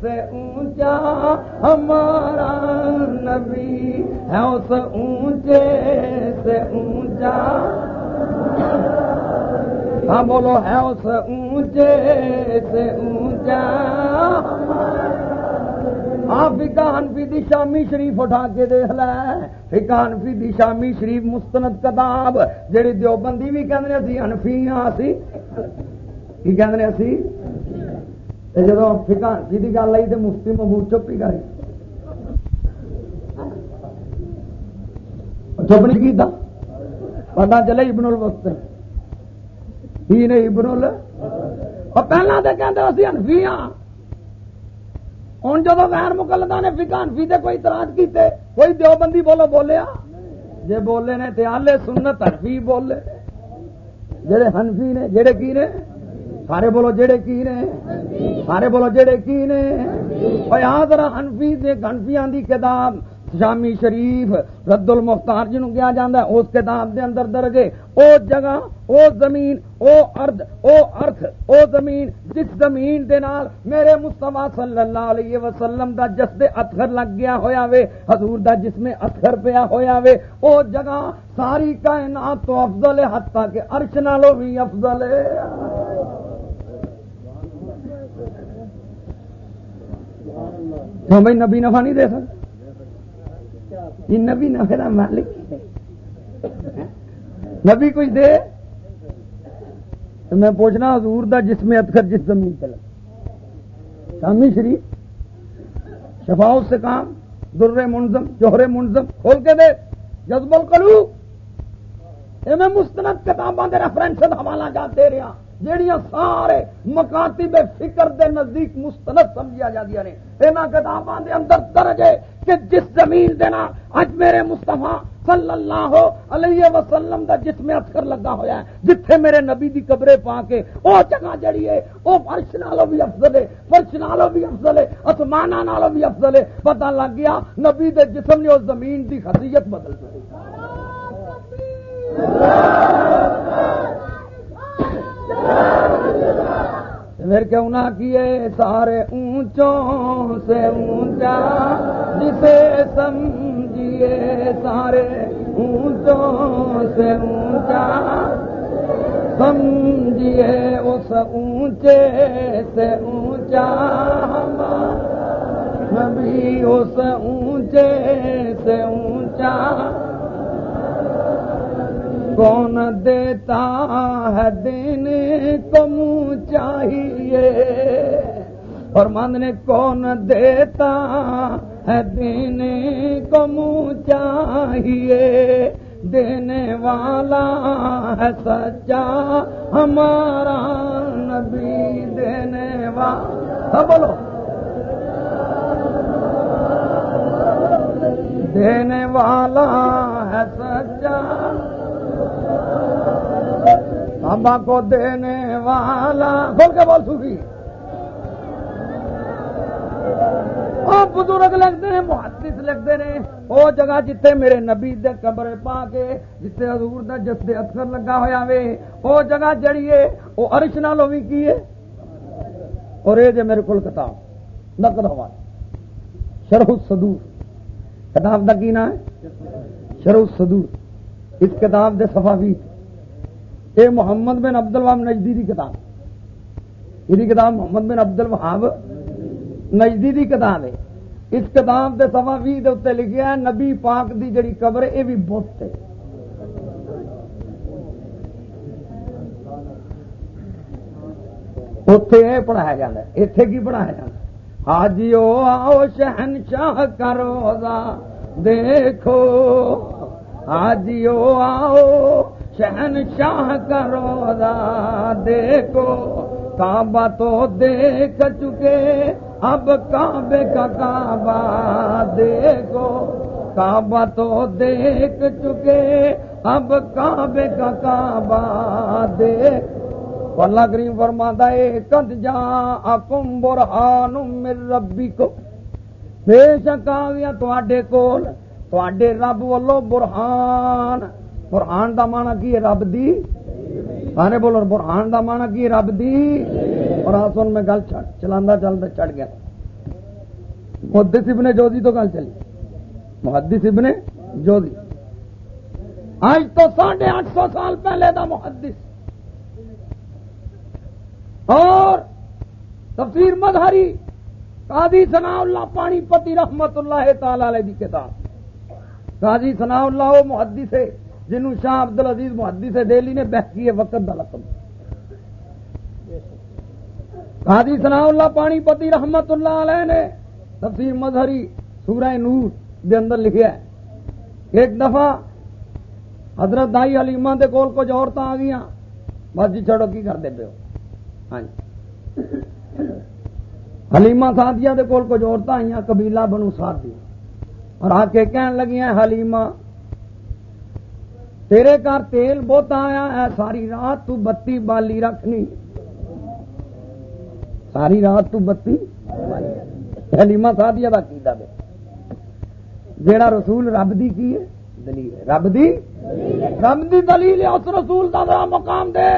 سے اونچا ہمارا نبی ہے اس اونچے سے اونچا ہاں بولو ہے اس اونچے سے اونچا۔ ہاں فکا ہنفی دی شامی شریف اٹھا کے دیکھ لے۔ فکا ہنفی دی شامی شریف مستند کتاب جہی دیوبندی بھی کہنے اسی ہنفی ہاں اسی۔ کی کہنے اسی؟ جب فکا ہنفی کی گل آئی تو مفتی محبوب چپ ہی گئی۔ چپ نہیں کیتا؟ پتا چلے ابن الوقت ہی نے ابن ال پہلے تو کہتے اسی انفی ہاں ہوں جب غیر مقلدہ نے فکا انفی سے کوئی اعتراض کیتے، کوئی دیوبندی بولو بولیا جے بولے نے تے آلے سنت حنفی بولے۔ جڑے ہنفی نے، جڑے کی نے؟ سارے بولو جڑے کی نے؟ سارے بولو جڑے کی نے؟ یہاں ذرا ہنفی سے ہنفیاں دی کتاب شامی شریف، رد المختار جنوں کیا جاتا ہے، اس کتاب دے اندر درجے، او جگہ، او زمین، او ارد او ارتھ، او زمین، جس زمین دے نال میرے مصطفیٰ صلی اللہ علیہ وسلم دا جس دے اتھر لگ گیا ہویا وے، حضور دا جس میں اتھر پیا ہویا وے، او جگہ ساری کائنات تو افضل ہے، حتیٰ کہ عرش نالو بھی افضل ہے۔ تو بھائی نبی نفع نہیں دے سکتے؟ یہ نبی نہ میرا مالک نبی کچھ دے؟ تو میں پوچھنا حضور دا جس میں اتخر جس زمین پہ لگ شامی شریف شفاؤ سے کام، در منظم، جوہر منظم، کھول کے دے۔ جذب القلو یہ میں مستند کتاباں دے ریفرنس حوالہ جات دے رہا۔ جہیا سارے مکاتی بے فکر دے نزدیک مستند سمجھا جا نے۔ یہاں کتاباں دے اندر درج ہے کہ جس زمین دینا اج میرے مستفا صلی اللہ علیہ وسلم دا جس میں اتر لگا ہوا ہے، جتھے میرے نبی دی قبرے پا کے او جگہ جڑی ہے، او فرش نالو بھی افضل ہے، فرش نالو بھی افضل ہے آسمانہ نالو بھی افضل ہے۔ پتہ لگ گیا نبی دے جسم نے اس زمین دی خصیت بدل گئی پھر کیوں نہ کیے سارے اونچوں سے اونچا جسے سمجھیے سارے اونچوں سے اونچا سمجھیے اس اونچے سے اونچا نبی اس اونچے سے اونچا کون دیتا ہے دینے کو منہ چاہیے؟ اور نے کون دیتا ہے دینے کو منہ چاہیے؟ دینے والا ہے سچا ہمارا نبی دینے والا۔ ہاں بولو۔ دینے والا ہے سچا۔ بابا کو دینے والا، بول کے بول سوکھی ہاں، بزرگ لگتے ہیں، محدث لگتے ہیں۔ وہ جگہ جتنے میرے نبی دے قبر پا کے جتنے حضور دا جس دے اکثر لگا ہوا وے، وہ جگہ جڑی ہے، وہ ارش نالوں بھی کی ہے۔ اور یہ جی میرے کو کتاب نقد ہوا۔ شرح صدور کتاب کا کی نام ہے؟ شرح صدور اس کتاب دے صفا یہ محمد بن عبد الوہاب نجدی کی کتاب۔ یہ کتاب محمد بن عبد الوہاب نجدی کی کتاب ہے۔ اس کتاب کے سوا بھی اتنے لکھا ہے، نبی پاک دی جڑی قبر یہ بھی بت ہے۔ اتے یہ پڑھایا جا اتے کی پڑھایا جا حاجی آؤ شہن شاہ کرو دیکھو۔ حاجی آؤ شہن شاہ کرو دیکھو، کعبہ تو دیکھ چکے، اب کعبے کا کعبہ دیکھو۔ کعبہ تو دیکھ چکے، اب کعبے کا کعبہ دیکھ۔ اللہ کریم فرما دے کد جا اکم برہان مر ربی کو بے شک آ گیا تے کول تے رب ولو برہان۔ برہان دا مانا کی رب دی؟ آنے بولو برہان دا مانا کی رب دی؟ اور آ سن میں گل چڑھ چلا چلتا چڑھ گیا۔ محدث ابن جوزی تو گل چلی۔ محدث ابن جوزی۔ آج تو ساڑھے آٹھ سو سال پہلے دا محدث۔ اور تفسیر مظہری قاضی ثناء اللہ پانی پتی رحمت اللہ تعالی علیہ دی کتاب۔ قاضی ثناء اللہ وہ محدث ہے۔ جنہوں شاہ عبد العزیز محدی سے دہلی نے بہ کی وقت دا لقب۔ قاضی ثناء اللہ پانی پتی رحمت اللہ علیہ نے تفسیر مظہری سورہ نور دے اندر لکھیا ہے۔ ایک دفعہ حضرت دائی علیمہ دے کول کچھ عورتیں آ گئی بس جی چڑو کی کرتے پے ہاں جی۔ حلیمہ ساتھیاں دے کول کچھ عورتیں آئی قبیلہ بنو ساتھ اور آ کے کہن لگیاں، حلیمہ تیرے گھر تیل بہت آیا ہے، ساری رات تو بتی بالی رکھنی۔ ساری رات تو بتی حلیما سادیا کا کی دے جیڑا رسول رب دی کی ہے؟ دلیل رب دی؟ رب دی دلیل ہے، اس رسول کا ذرا مقام دے۔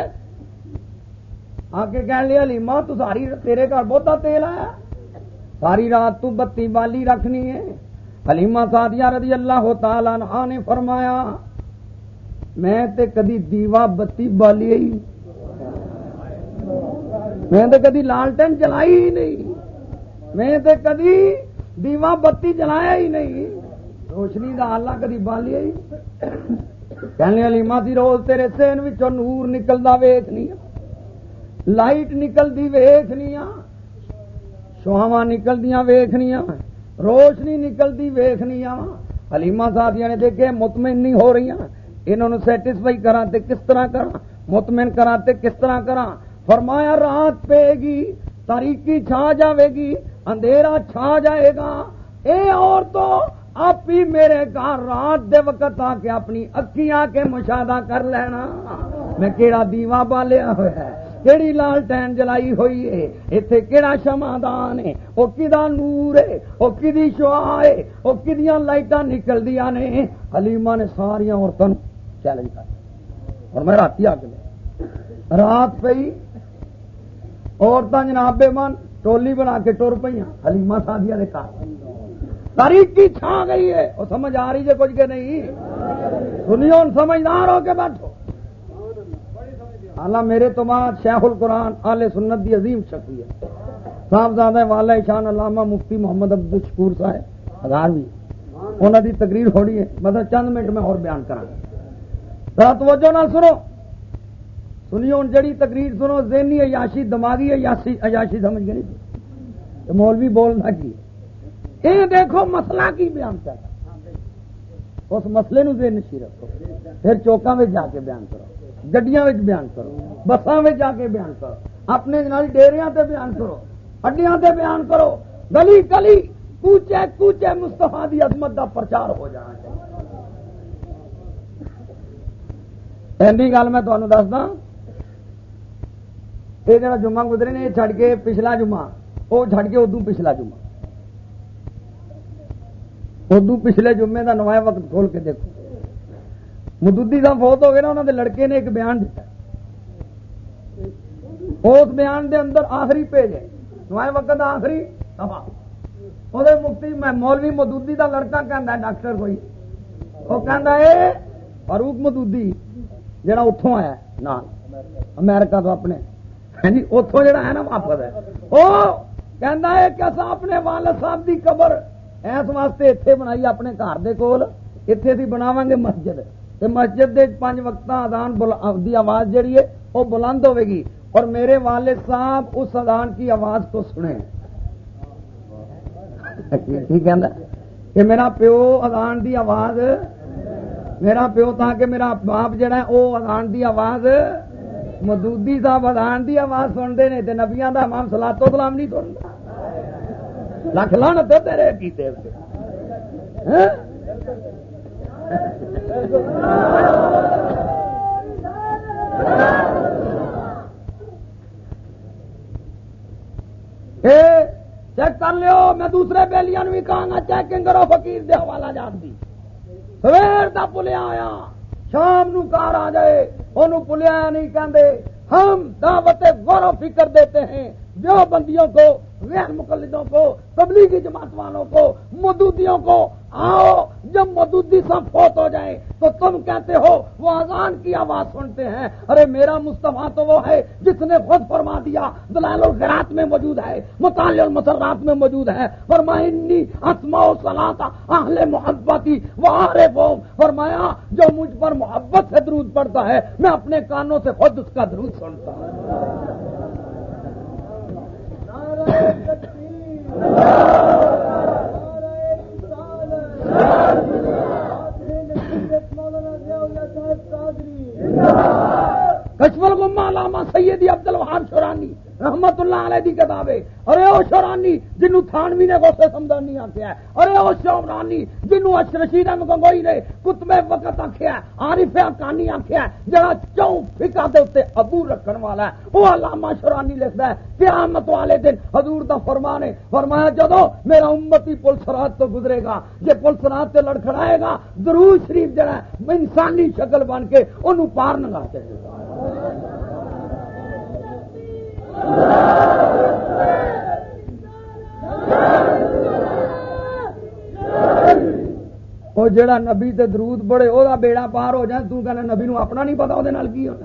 آ کے کہہ لیا حلیما تو ساری تیرے گھر بہتا تیل آیا۔ ساری رات تو بتی بالی رکھنی ہے۔ حلیما سادیا رضی اللہ تعالی نے فرمایا میں تے کدی دیوا بتی بالی ہی میں تے کدی لالٹن چلائی ہی نہیں۔ میں تے کدی دیوا بتی جلایا ہی نہیں۔ روشنی کا آلہ کدی بالی ہی کہنے والی ماسی روز تیرے سین نور نکلتا ویخنی لائٹ نکلتی ویخنی سہاوا نکلدیا ویخنی روشنی نکلتی ویخنی حلیما ساتھی یعنی نے دیکھے مطمئن نہیں ہو رہی انہوں نے سیٹسفائی کرا تے کس طرح کرا مطمئن کرا تے کس طرح کرا فرمایا رات پے گی تاریخی چھا جاوے گی، اندھیرا چھا جائے گا۔ اے اور تو آپ ہی میرے گھر رات دے وقت آ کے اپنی اکیاں کے مشاہدہ کر لینا۔ میں کیڑا دیوا بالیا ہوا ہے؟ کیڑی لال ٹین جلائی ہوئی ہے؟ اتنے کہڑا شمادان ہے؟ وہ کدا نور ہے؟ وہ کدی شوا ہے؟ وہ کدیاں لائٹاں نکل دیا نے؟ حلیما نے ساریا عورتوں چیلنج کر اور میں رات آ کے رات پہ عورتیں جناب بے من ٹولی بنا کے ٹر پہ حلیما سادیا نے کہا تاریخ کی چھا گئی ہے۔ وہ سمجھ آ رہی ہے کچھ کے نہیں۔ سنیو سمجھدار ہو کے بیٹھو۔ حالانکہ میرے تو ماں شیخ القرآن آل سنت دی عظیم شخصیت صاحبزادہ والا شان علامہ مفتی محمد عبد الشکور صاحب ہزارویں انہوں دی تقریر ہو رہی ہے۔ مطلب چند منٹ میں اور بیان کرا توجہ نہ سنو۔ سنیو ہوں جڑی تقریر سنو، ذہنی عیاشی، دماغی عیاشی عیاشی سمجھ گئی مولوی بولنا کی یہ دیکھو مسئلہ کی بیان کر۔ اس مسئلے نو ذہن نشی رکھو۔ پھر چوکاں میں جا کے بیان کرو۔ گڈیاں بیان کرو۔ بساں میں جا کے بیان کرو۔ اپنے ڈیریاں تے بیان کرو۔ ہڈیاں تے بیان کرو۔ گلی گلی کوچے کوچے مستفا دی عظمت دا پرچار ہو جانا چاہیے۔ گل میں تمہیں دسدا یہ جا جمعہ گزرے نے چھڑ کے پچھلا جمعہ وہ چھڑ کے ادو پچھلا جمعہ ادو پچھلے جمعے کا نوایا وقت کھول کے دیکھو مدودی کا فوت ہو گیا نا انہوں نے لڑکے نے ایک بیان دیتا اس بیان دے اندر آخری پیج ہے نوائے وقت آخری وہ مفتی مولوی مدودی کا لڑکا کہہ ڈاکٹر کوئی وہ کہ فاروق مدودی جڑا اتوں آیا نال امیرکا تو اپنے ہاں جی اتوں جڑا ہے نا واپس ہے وہ کہہ ہے کہ اپنے والد صاحب دی قبر اس واسطے اتنے بنائی اپنے گھر دے کول اتنے سی بناو گے مسجد مسجد دے پانچ وقت آدان دی آواز جڑی ہے وہ بلند ہوے گی اور میرے والد صاحب اس ادان کی آواز کو سنیں کہ میرا پیو ادان دی آواز میرا پیو تھا کہ میرا باپ جڑا ہے وہ ادان دی آواز، مدودی صاحب ادان دی آواز سنتے ہیں نبیا کا امام سلاتو سلام نہیں سنتا۔ لکھ لان تو تیرے کیتے ہاں؟ چیک کر لو میں دوسرے بیلیا بھی کہا گا، چیکنگ کرو فکیر دے حوالہ جان دی۔ سویر کا پلیا آیا۔ شام نو کار آ جائے ان پلیا نہیں کہندے۔ ہم دعوت غور و فکر دیتے ہیں۔ جو بندیوں کو، غیر مقلدوں کو، تبلیغی جماعت والوں کو مدودیوں کو آؤ، جب مدودی سب فوت ہو جائے، تو تم کہتے ہو، وہ اذان کی آواز سنتے ہیں۔ ارے، میرا مصطفیٰ تو وہ ہے جس نے خود فرما دیا دلال الغرات میں موجود ہے، مطالع المسرات میں موجود ہے۔ فرمائنی اسما و سلاتا اہل محبتی وہ آرے فرمایا، جو مجھ پر محبت سے درود پڑتا ہے، میں اپنے کانوں سے خود اس کا درود سنتا ہوں۔ کشمل گما علامہ سیدی عبد الوہاب شورانی رحمت اللہ علیہ کی کتابیں ارے او شورانی جنو تھانوی نے غصے سمدانی آخیا ہے ارے او شورانی جنو اشرشید گنگوئی نے کتبے وقت آخیا ہے عارف اکانی آخیا ہے جڑا چوں فکا دے اتنے ابو رکھن والا ہے۔ وہ علامہ شورانی لکھتا ہے، قیامت والے دن حضور دا فرمان ہے، فرمایا جدو میرا امتی پولیس رات تو گزرے گا، جے پولیس رات سے لڑکھڑائے گا ضرور شریف جڑا ہے، انسانی شکل بن کے انہوں پار نگا نگاتے ہیں۔ وہ جڑا نبی تے درود بڑے وہ بیڑا پار ہو جائے، تو کہنا نبی نو اپنا نہیں پتا وہ کی ہوتا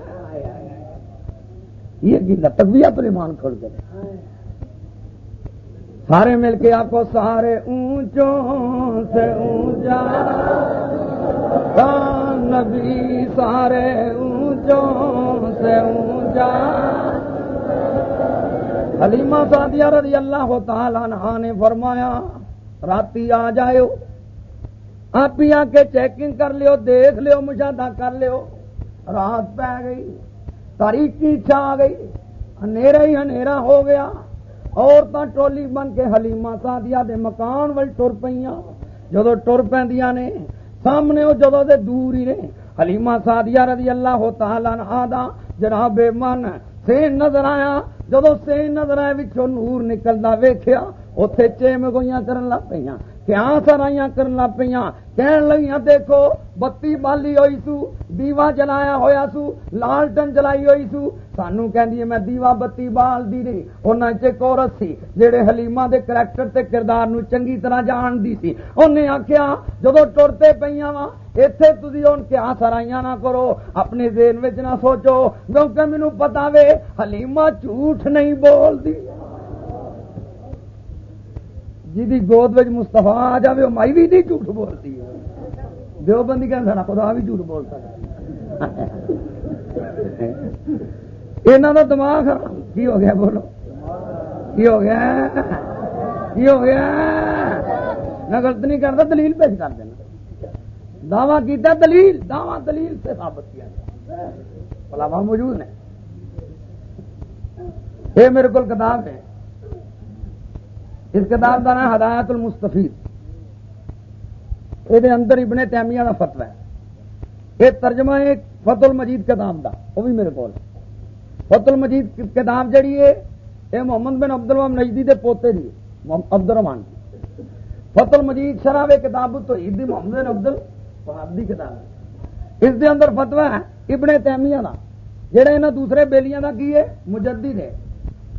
یہ تقویت ایمان کھڑ گئے سارے مل کے آپ کو سارے اونچوں سے اونچا۔ ہاں، نبی، سارے اونچوں سے اونچا۔ حلیمہ سعدیہ رضی اللہ تعالیٰ عنہ نے فرمایا، راتی آ جائے آپ ہی آ کے چیکنگ کر لیو، دیکھ لیو، مشاہدہ کر لیو۔ رات پہ گئی، تاریخ کی اچھا آ گئی انیرا ہی انیرا ہو گیا۔ عورتیں ٹولی بن کے حلیمہ سادیا دے مکان وال ٹر پہ جدو ٹر پہ نے، سامنے وہ جدو دے دور ہی نے۔ حلیمہ سادیا رضی اللہ تعالیٰ عنہ جناب من سین نظر آیا۔ جدو سین نظر آیا نور نکلتا ویخیا اتے چیم گوئیاں کرن لگ پہ کیا سرائیاں کرن لگ پہ کہن لگیاں دیکھو بتی بالی ہوئی سو دیوا جلایا ہویا سو لالٹن جلائی ہوئی سو سانو کہندی میں دیوا بتی بال دی رہی انہاں چ سی جڑے حلیمہ دے کریکٹر تے کردار نو چنگی طرح جان دی سی انہیں آکھیا جدو ٹرتے پیاں وا ایتھے تسی ہن کیا سرائیاں نہ کرو اپنے ذہن وچ نہ سوچو کیونکہ مینوں پتہ وے حلیمہ جھوٹ نہیں بول دی جی گود مستفا آ جائے وہ مائی بھی نہیں جھوٹ بولتی ہے۔ دو بندی کہ سارا خدا بھی جھوٹ بول سکتا یہاں کا دماغ کی ہو گیا بولو؟ کی ہو گیا؟ کی ہو گیا؟ میں غلط نہیں کرتا، دلیل پیش کر دینا۔ دعوی کیتا، دلیل، دعوی دلیل سے ثابت کیا بلاوا موجود ہے یہ میرے کو کتاب ہے۔ اس کتاب کا نام ہدایت المستفید. یہ اندر ابن تیمیہ کا فتو ہے. یہ ترجمہ ہے فت المجید کتاب کا وہ بھی میرے کو فت المجید کتاب جہی ہے یہ محمد بن عبد الرحمان نجدی کے پوتے دی عبد الرحمان فت المجید شراب کتاب تو عید محمد بن عبد الحاب کی کتاب اس دے اندر فتوا ہے ابن تیمیہ کا جہاں یہاں دوسرے بےلیاں کا کی ہے؟ مجدد ہے.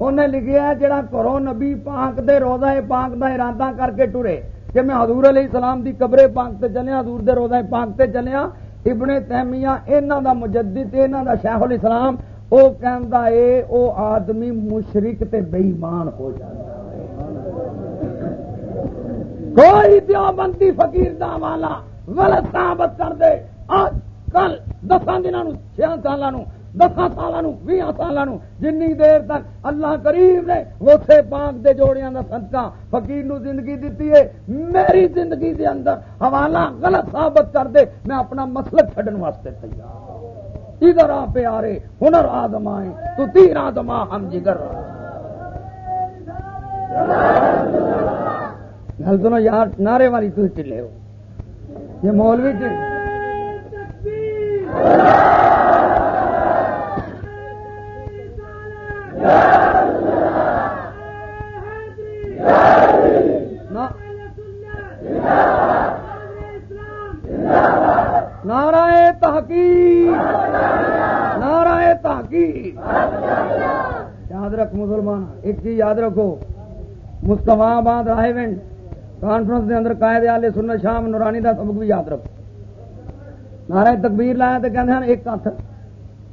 انہیں لکھیا جڑا کرو نبی پاک دے روزہ پاک دا ارادہ کر کے ٹرے۔ کہ میں حضور علیہ السلام دی قبر پاک تے چلیا حضور دے روزہ پاک تے چلیا ابن تیمیہ، انہاں دا مجدد، انہاں دا شیخ الاسلام، او کہندا اے، او آدمی مشرک تے بے ایمان ہو جاتا کوئی دیوبندی فقیر دا والا غلط ثابت کر دے۔ آج کل دساں دنوں چھ سالوں دسا سال بھی سال جن دیر تک اللہ کریم نے اسے پاک دے جوڑیاں کا سدکا فقیر نو زندگی دیتی ہے، میری زندگی دے اندر حوالہ غلط ثابت کر دے، میں اپنا مسلک چڈن واسطے تیار ادھر آ پہ آ رہے ہنر آدمائے تو تیر آدما ہم جگر گل سنو یار، نعرے والی تھی چلے ہو۔ یہ مولوی چلے نارائ تحقیق نارائ تحقیق۔ یاد رکھ مسلمان، ایک چیز یاد رکھو مستفا آباد رائے ونڈ کانفرنس کے اندر قائد آلے سننا شام نورانی کا سبق بھی یاد رکھو۔ نارائ تکبیر لایا تو کہتے ہیں ایک ہاتھ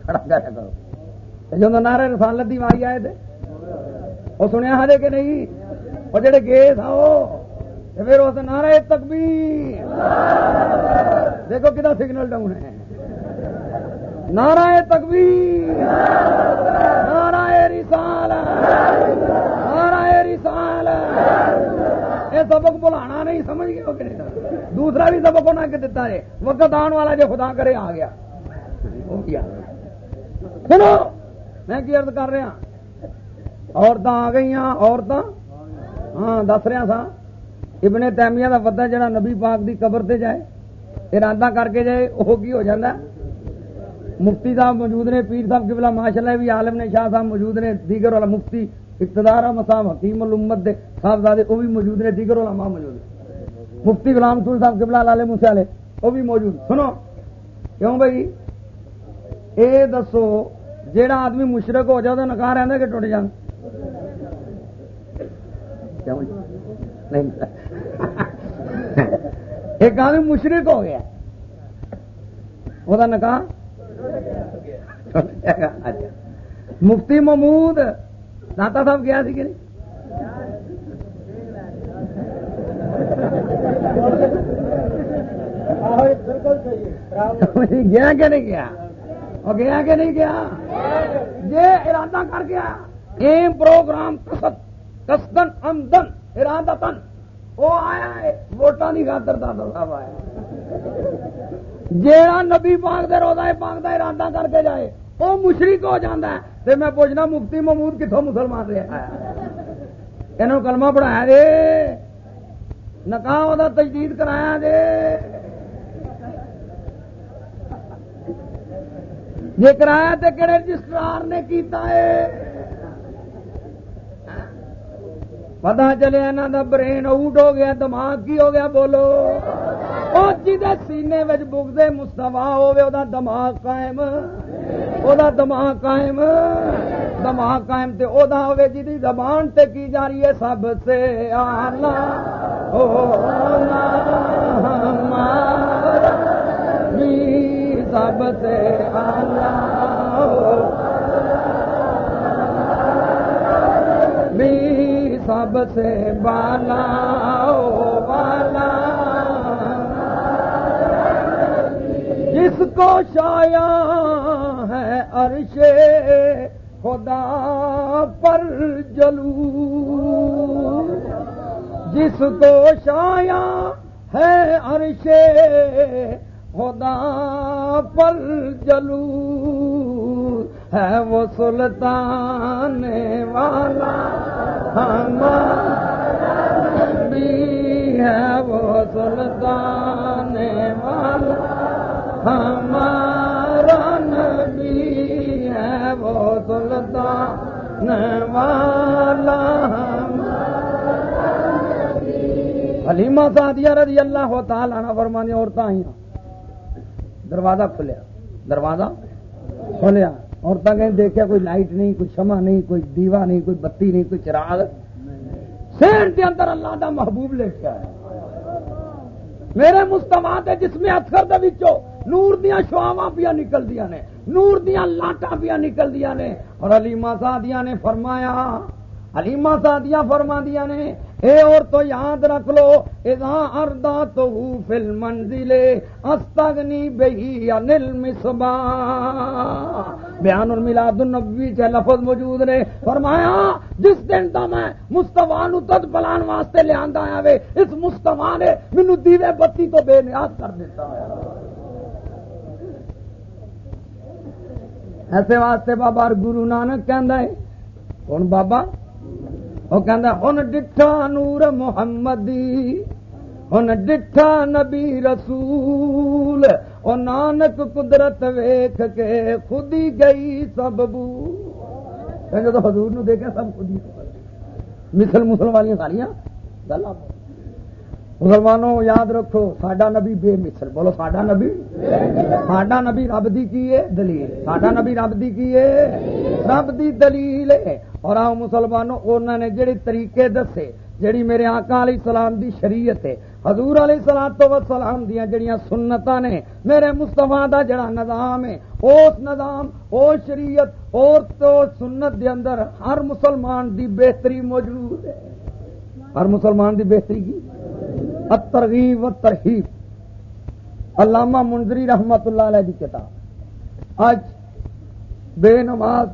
کھڑا کرو۔ جب نعرے رسالت دی ماری آئے تھے وہ سنیا ہجے کہ نہیں؟ وہ جڑے گئے تھا وہ پھر اس نعرہ تکبیر۔ دیکھو کتنا سگنل ڈاؤن ہے۔ نعرہ تکبیر۔ نعرہ رسال نعرہ رسال یہ سبق بلانا نہیں، سمجھ گئے کہ دوسرا بھی سبق ہونا کہ دیتا ہے۔ وقت آن والا جو خدا کرے آ گیا۔ سنو۔ میں کی ارد کر رہا؟ عورت آ گئی عورت ہاں دس رہا سا۔ ابن تیمیہ کا پتا جہاں نبی پاک دی قبر تے جائے، ارادہ کر کے جائے وہ کی ہو جاتا مفتی صاحب موجود نے، پیر صاحب قبلہ ماشاء اللہ بھی عالم نے، شاہ صاحب موجود نے، دیگر والا مفتی اقتدار مسام حکیم الامت دے صاحب زادے وہ بھی موجود نے، دیگر والا ماں موجود ہے مفتی غلام سور صاحب قبلہ، لالے مسالے وہ بھی موجود۔ سنو، کیوں بھائی؟ اے دسو جیڑا آدمی مشرق ہو جائے تو نکاح رہتا کہ ٹوٹ جان؟ ایک آدمی مشرق ہو گیا وہ نکاح؟ مفتی محمود، داتا صاحب گیا سی کہ نہیں؟ گیا کہ نہیں گیا؟ وہ گیا کہ نہیں گیا؟ یہ ارادہ کر گیا ایم پروگرام کسدن امدن ارادہ تن وہ آیا ہے ووٹان کی خاطر دادا صاحب آیا جیڑا نبی پاک دے روزہ پاک دا ارادہ کر کے جائے، وہ مشرق ہو جاتا ہے۔ تے میں پوچھنا، مفتی محمود کتوں مسلمان رہا ہے؟ یہ کلمہ پڑھایا جے نکاح وہ تجدید کرایا جے یہ کرایا تو کہڑے رجسٹرار نے کیتا ہے؟ پتا چلے یہاں کا برین آؤٹ ہو گیا، دماغ کی ہو گیا؟ بولو۔ جی سینے بگتے مستفا ہوے دماغ قائم۔ وہ دماغ قائم۔ دماغ قائم تے او دا ہوے جی زبان تے کی جا رہی ہے؟ سب سے آلہ۔ سب سے آلہ بھی سب سے بالا بالا۔ جس کو شایا ہے عرش خدا پر جلو جس کو شایا ہے عرش خدا پر جلو ہے وہ سلطان والا بھی ہے وہ سلطان والا ہمارا نبی ہے وہ سلطان والا حلیمہ سعدیہ رضی اللہ تعالیٰ فرمانی عورتیں آئی دروازہ کھلیا دروازہ کھولیا۔ عورتیں کہیں دیکھا کوئی لائٹ نہیں، کوئی شمع نہیں، کوئی دیوا نہیں، کوئی بتی نہیں، کوئی چراغ۔ سین کے اندر اللہ دا محبوب لے کے آیا۔ میرے مستوا جس میں اتر نور دیا شواوا پیا نکل دیا نے۔ نور دیا لاٹا پیا نکل دیا نے۔ اور علیما سادیا نے فرمایا علیما سادیا فرما دیا نے اے اور تو یاد رکھ لو، اذا اردا تو فل منزلے استگنی بہی انل مسبا بیان اور میلاد النبی چ لفظ موجود نے۔ فرمایا، جس دن تو میں مستفا نو تد پلان واسطے لیا آیا وے، اس مستفا نے مینو دیوے بتی تو بے نیاز کر دیتا ایسے واسطے بابا گرو نانک کہ کون بابا؟ وہ ہن ڈٹھا نور محمدی ہن ڈٹھا نبی رسول او نانک قدرت ویخ کے خودی گئی سب بو تو حضور نو دیکھا سب خود ہی مسل مسل والی ساریاں گل مسلمانوں یاد رکھو، ساڈا نبی بے مثل بولو ساڈا نبی؟ ساڈا نبی رب دی کی ہے؟ دلیل۔ ساڈا نبی رب دی کی ہے؟ رب دی دلیل ہے۔ اور آؤ مسلمانوں، انہوں نے جڑے طریقے دسے، جڑی میرے آقا علیہ السلام دی شریعت ہے، حضور علیہ سلام تو سلام دیا جڑیاں سنتا نے، میرے مستفا دا جڑا نظام ہے، اس نظام او شریعت، اور تو سنت دے اندر ہر مسلمان دی بہتری موجود ہے۔ ہر مسلمان دی بہتری کی؟ ترغیب و ترغیب علامہ منظری رحمت اللہ علیہ کی کتاب۔ آج بے نماز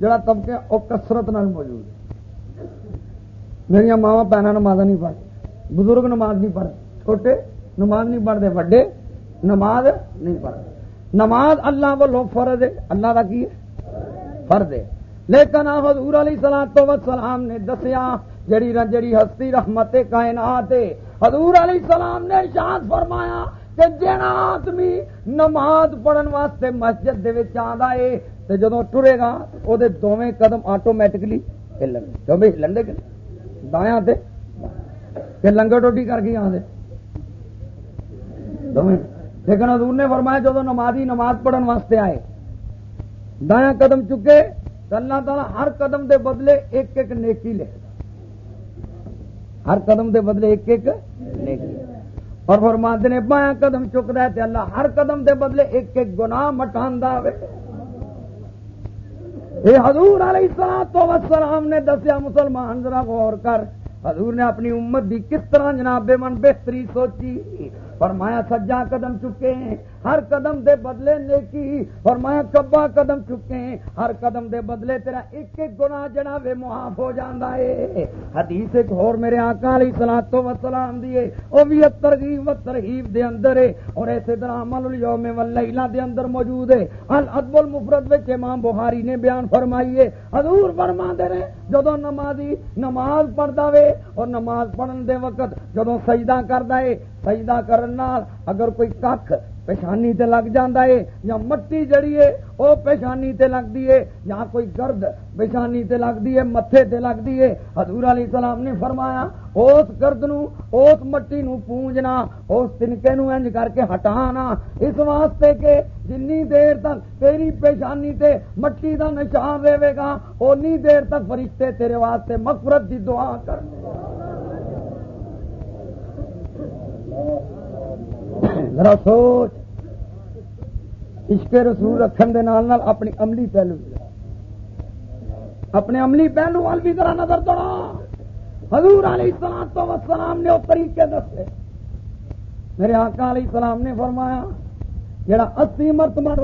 جڑا طبقے وہ کسرت نال موجود ہے۔ میرا ماوا پینا نماز نہیں پڑھتے، بزرگ نماز نہیں پڑھتے، چھوٹے نماز نہیں پڑھتے، وڈے نماز نہیں پڑھتے۔ نماز اللہ والوں فرض ہے، اللہ کا کی ہے؟ فرض ہے۔ لیکن حضور علیہ سلام تو سلام نے دسیا، جڑی جڑی ہستی رحمت کائنات حضور علیہ السلام نے شاد فرمایا کہ جڑا آدمی نماز پڑھن واسطے مسجد دے ہے تے جدو ٹرے گا وہ دونوں قدم آٹومیٹکلی ہلن کیوں بھائی ہلن دے کہ دایاں تے؟ لنگر ٹوٹی کر کے آدھے لیکن حضور نے فرمایا جدو نمازی نماز پڑھن واسطے آئے، دایاں قدم چکے اللہ تعالیٰ ہر قدم دے بدلے ایک ایک نیکی لے۔ ہر قدم دے بدلے ایک ایک نیکی اور فرماتے نے، بایاں قدم چک رہے تھے اللہ ہر قدم دے بدلے ایک ایک گناہ مٹھاندا اے حضور علیہ السلام تو وسلام نے دسیا، مسلمان ذرا غور کر۔ حضور نے اپنی امت دی کس طرح جناب من بہتری سوچی؟ فرمایا، سجا قدم چکے ہیں۔ ہر قدم دے بدلے نیکی فرمایا کبا قدم چکے ہیں، ہر قدم دے بدلے تیرا ایک ایک گنا جنا وے معاف ہو جانا ہے۔ حدیث ایک اور میرے آقا علیہ سلاد تو وسلام دیے وہ بھی ترغیب و ترغیب دے اندر ہے، اور ایسے طرح عمل الیوم واللیلہ دے اندر موجود ہے۔ الادب المفرد وچ امام بخاری نے بیان فرمائی ہے۔ حضور فرما دے رہے جدو نمازی نماز پڑھدا وے، اور نماز پڑھن دے وقت جدو سجدہ کردا ہے، سجدہ کرن نال اگر کوئی کھ پیشانی تے لگ جاندہ ہے یا مٹی جڑی ہے وہ پیشانی تے لگ دی ہے یا کوئی گرد پیشانی تے لگ دی ہے متھے تے لگ دی ہے حضور علیہ السلام نے فرمایا اس گرد نو اس مٹی نو پونجنا اس تنکے نو انج کر کے ہٹانا۔ اس واسطے کہ جنی دیر تک تیری پیشانی تے مٹی دا نشان رہے گا، اونی دیر تک فرشتے تیرے واسطے مغفرت دی دعا کرنے۔ ذرا سوچ۔ عشق رسول رکھن دے نال نال اپنی عملی پہلو۔ اپنے عملی پہلو وال بھی ذرا نظر دوڑا۔ حضور علیہ السلام تو وسلام نے وہ طریقے دسے۔ میرے آقا علیہ السلام نے فرمایا، جڑا اسی مرتبہ